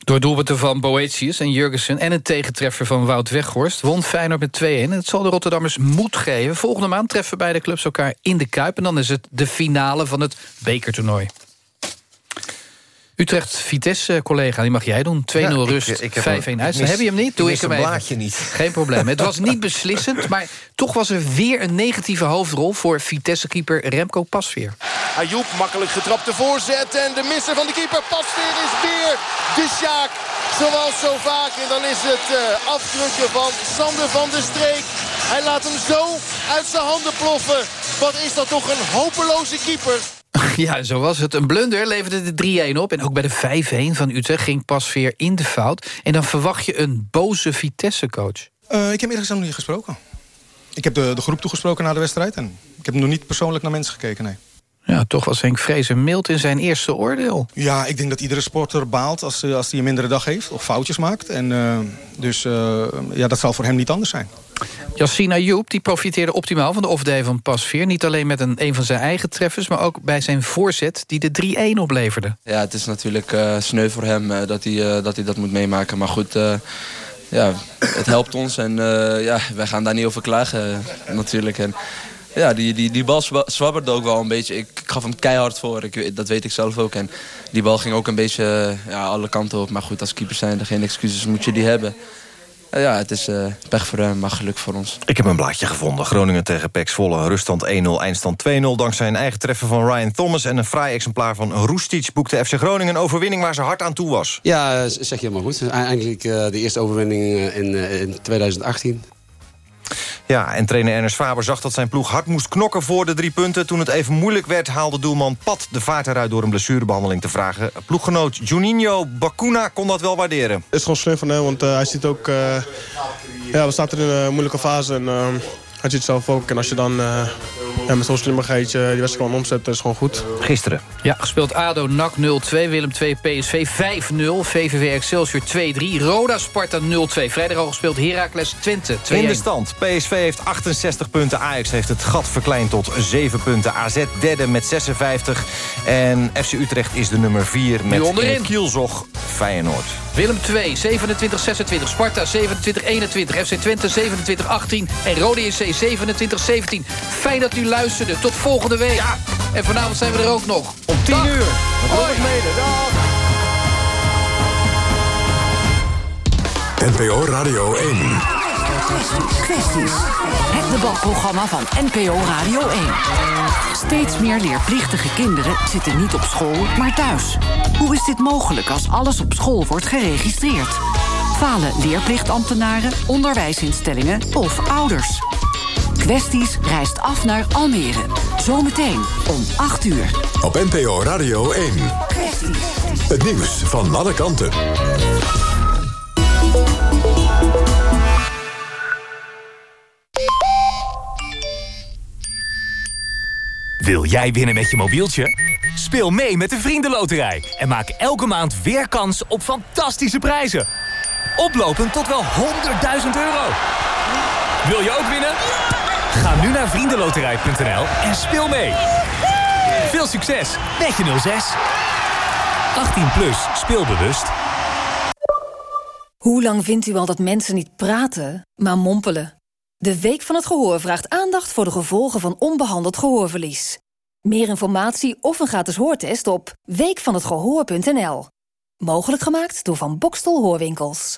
Door doelpunten van Boetius en Jurgensen... en een tegentreffer van Wout Weghorst won Feyenoord met 2-1. En het zal de Rotterdammers moed geven. Volgende maand treffen beide clubs elkaar in de Kuip... en dan is het de finale van het bekertoernooi. Utrecht-Vitesse, collega, die mag jij doen. 2-0 Ja, ik- rust, ik heb 5-1 hem- uit. Heb je hem niet? Doe ik hem een even. blaadje niet. *laughs* Geen probleem. Het was niet beslissend, maar toch was er weer een negatieve hoofdrol... voor Vitesse-keeper Remco Pasveer. Ayoub, makkelijk getrapte voorzet. En de misser van de keeper Pasveer is weer de Sjaak. Zoals zo vaak. En dan is het eh, afdrukken van Sander van der Streek. Hij laat hem zo uit zijn handen ploffen. Wat is dat toch een hopeloze keeper. *laughs* Ja, zo was het. Een blunder leverde de 3-1 op. En ook bij de 5-1 van Utrecht ging Pasveer in de fout. En dan verwacht je een boze Vitesse-coach. Eh, ik heb eerlijk nog niet gesproken. Ik heb de, de groep toegesproken na de wedstrijd. En ik heb nog niet persoonlijk naar mensen gekeken, nee. Ja, toch was Henk Vrezen mild in zijn eerste oordeel. Ja, ik denk dat iedere sporter baalt als, eh, als hij een mindere dag heeft. Of foutjes maakt. En, eh, dus eh, ja, dat zal voor hem niet anders zijn. Yassine Ayoub die profiteerde optimaal van de off-day van Pasveer. Niet alleen met een, een van zijn eigen treffers... maar ook bij zijn voorzet die de 3-1 opleverde. Ja, het is natuurlijk eh, sneu voor hem eh, dat, hij, eh, dat hij dat moet meemaken. Maar goed, eh, ja, het helpt ons en eh, ja, wij gaan daar niet over klagen natuurlijk. En, ja, die, die, die bal zwa- zwabberde ook wel een beetje. Ik, ik gaf hem keihard voor, ik, dat weet ik zelf ook. En die bal ging ook een beetje ja, alle kanten op. Maar goed, als keeper zijn er geen excuses, moet je die hebben. Eh, ja, het is eh, pech voor hem, maar geluk voor ons. Ik heb een blaadje gevonden. Groningen tegen PEC Zwolle. Ruststand 1-0, eindstand 2-0. Dankzij een eigen treffer van Ryan Thomas... en een fraai exemplaar van Roestic boekte FC Groningen... een overwinning waar ze hard aan toe was. Ja, zeg je helemaal goed. Eigenlijk eh, de eerste overwinning in, eh, in 2018. Ja, en trainer Ernest Faber zag dat zijn ploeg hard moest knokken voor de drie punten. Toen het even moeilijk werd, haalde doelman Pat de vaart eruit... door een blessurebehandeling te vragen. Ploeggenoot Juninho Bacuna kon dat wel waarderen. Het is gewoon slim van hem, want eh, hij ziet ook... eh, ja, we staan in een moeilijke fase en eh, hij ziet het zelf ook. En als je dan ja, met zo'n slimmigheid je die wedstrijd gewoon omzet, dat is gewoon goed. Gisteren. Ja, gespeeld ADO NAC 0-2, Willem 2 PSV 5-0, VVV Excelsior 2-3, Roda Sparta 0-2. Vrijdag al gespeeld Heracles Twente 2-1. In de stand. PSV heeft 68 punten. Ajax heeft het gat verkleind tot 7 punten. AZ derde met 56. En FC Utrecht is de nummer 4 met onderin. kielzog Feyenoord. Willem 2, 27-26, Sparta 27-21, FC Twente 27-18 en Rode JC 27-17. Fijn dat u luisterde. Tot volgende week. En vanavond zijn we er ook nog. Om 10 uur. Robert Mede. Dag. NPO Radio 1. Kwesties. Het debatprogramma van NPO Radio 1. Steeds meer leerplichtige kinderen zitten niet op school, maar thuis. Hoe is dit mogelijk als alles op school wordt geregistreerd? Falen leerplichtambtenaren, onderwijsinstellingen of ouders? Kwesties reist af naar Almere. Zometeen om 8 uur. Op NPO Radio 1. Het nieuws van alle kanten. Wil jij winnen met je mobieltje? Speel mee met de Vriendenloterij en maak elke maand weer kans op fantastische prijzen. Oplopend tot wel 100.000 euro. Wil je ook winnen? Ga nu naar vriendenloterij.nl en speel mee. Veel succes met je 06. 18 plus, speelbewust. Hoe lang vindt u al dat mensen niet praten, maar mompelen? De Week van het Gehoor vraagt aandacht voor de gevolgen van onbehandeld gehoorverlies. Meer informatie of een gratis hoortest op weekvanhetgehoor.nl. Mogelijk gemaakt door Van Bokstel Hoorwinkels.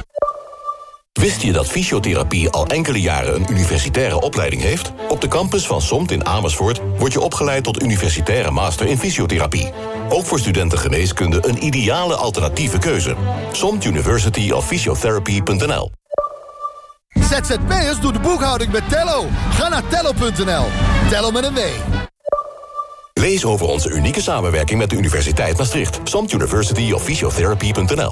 Wist je dat fysiotherapie al enkele jaren een universitaire opleiding heeft? Op de campus van SOMT in Amersfoort wordt je opgeleid tot universitaire master in fysiotherapie. Ook voor studenten geneeskunde een ideale alternatieve keuze. SOMT University of Physiotherapy.nl ZZP'ers doen de boekhouding met Tello. Ga naar tello.nl. Tello met een W. Lees over onze unieke samenwerking met de Universiteit Maastricht. SOMT University of Physiotherapy.nl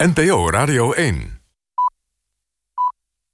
NPO Radio 1.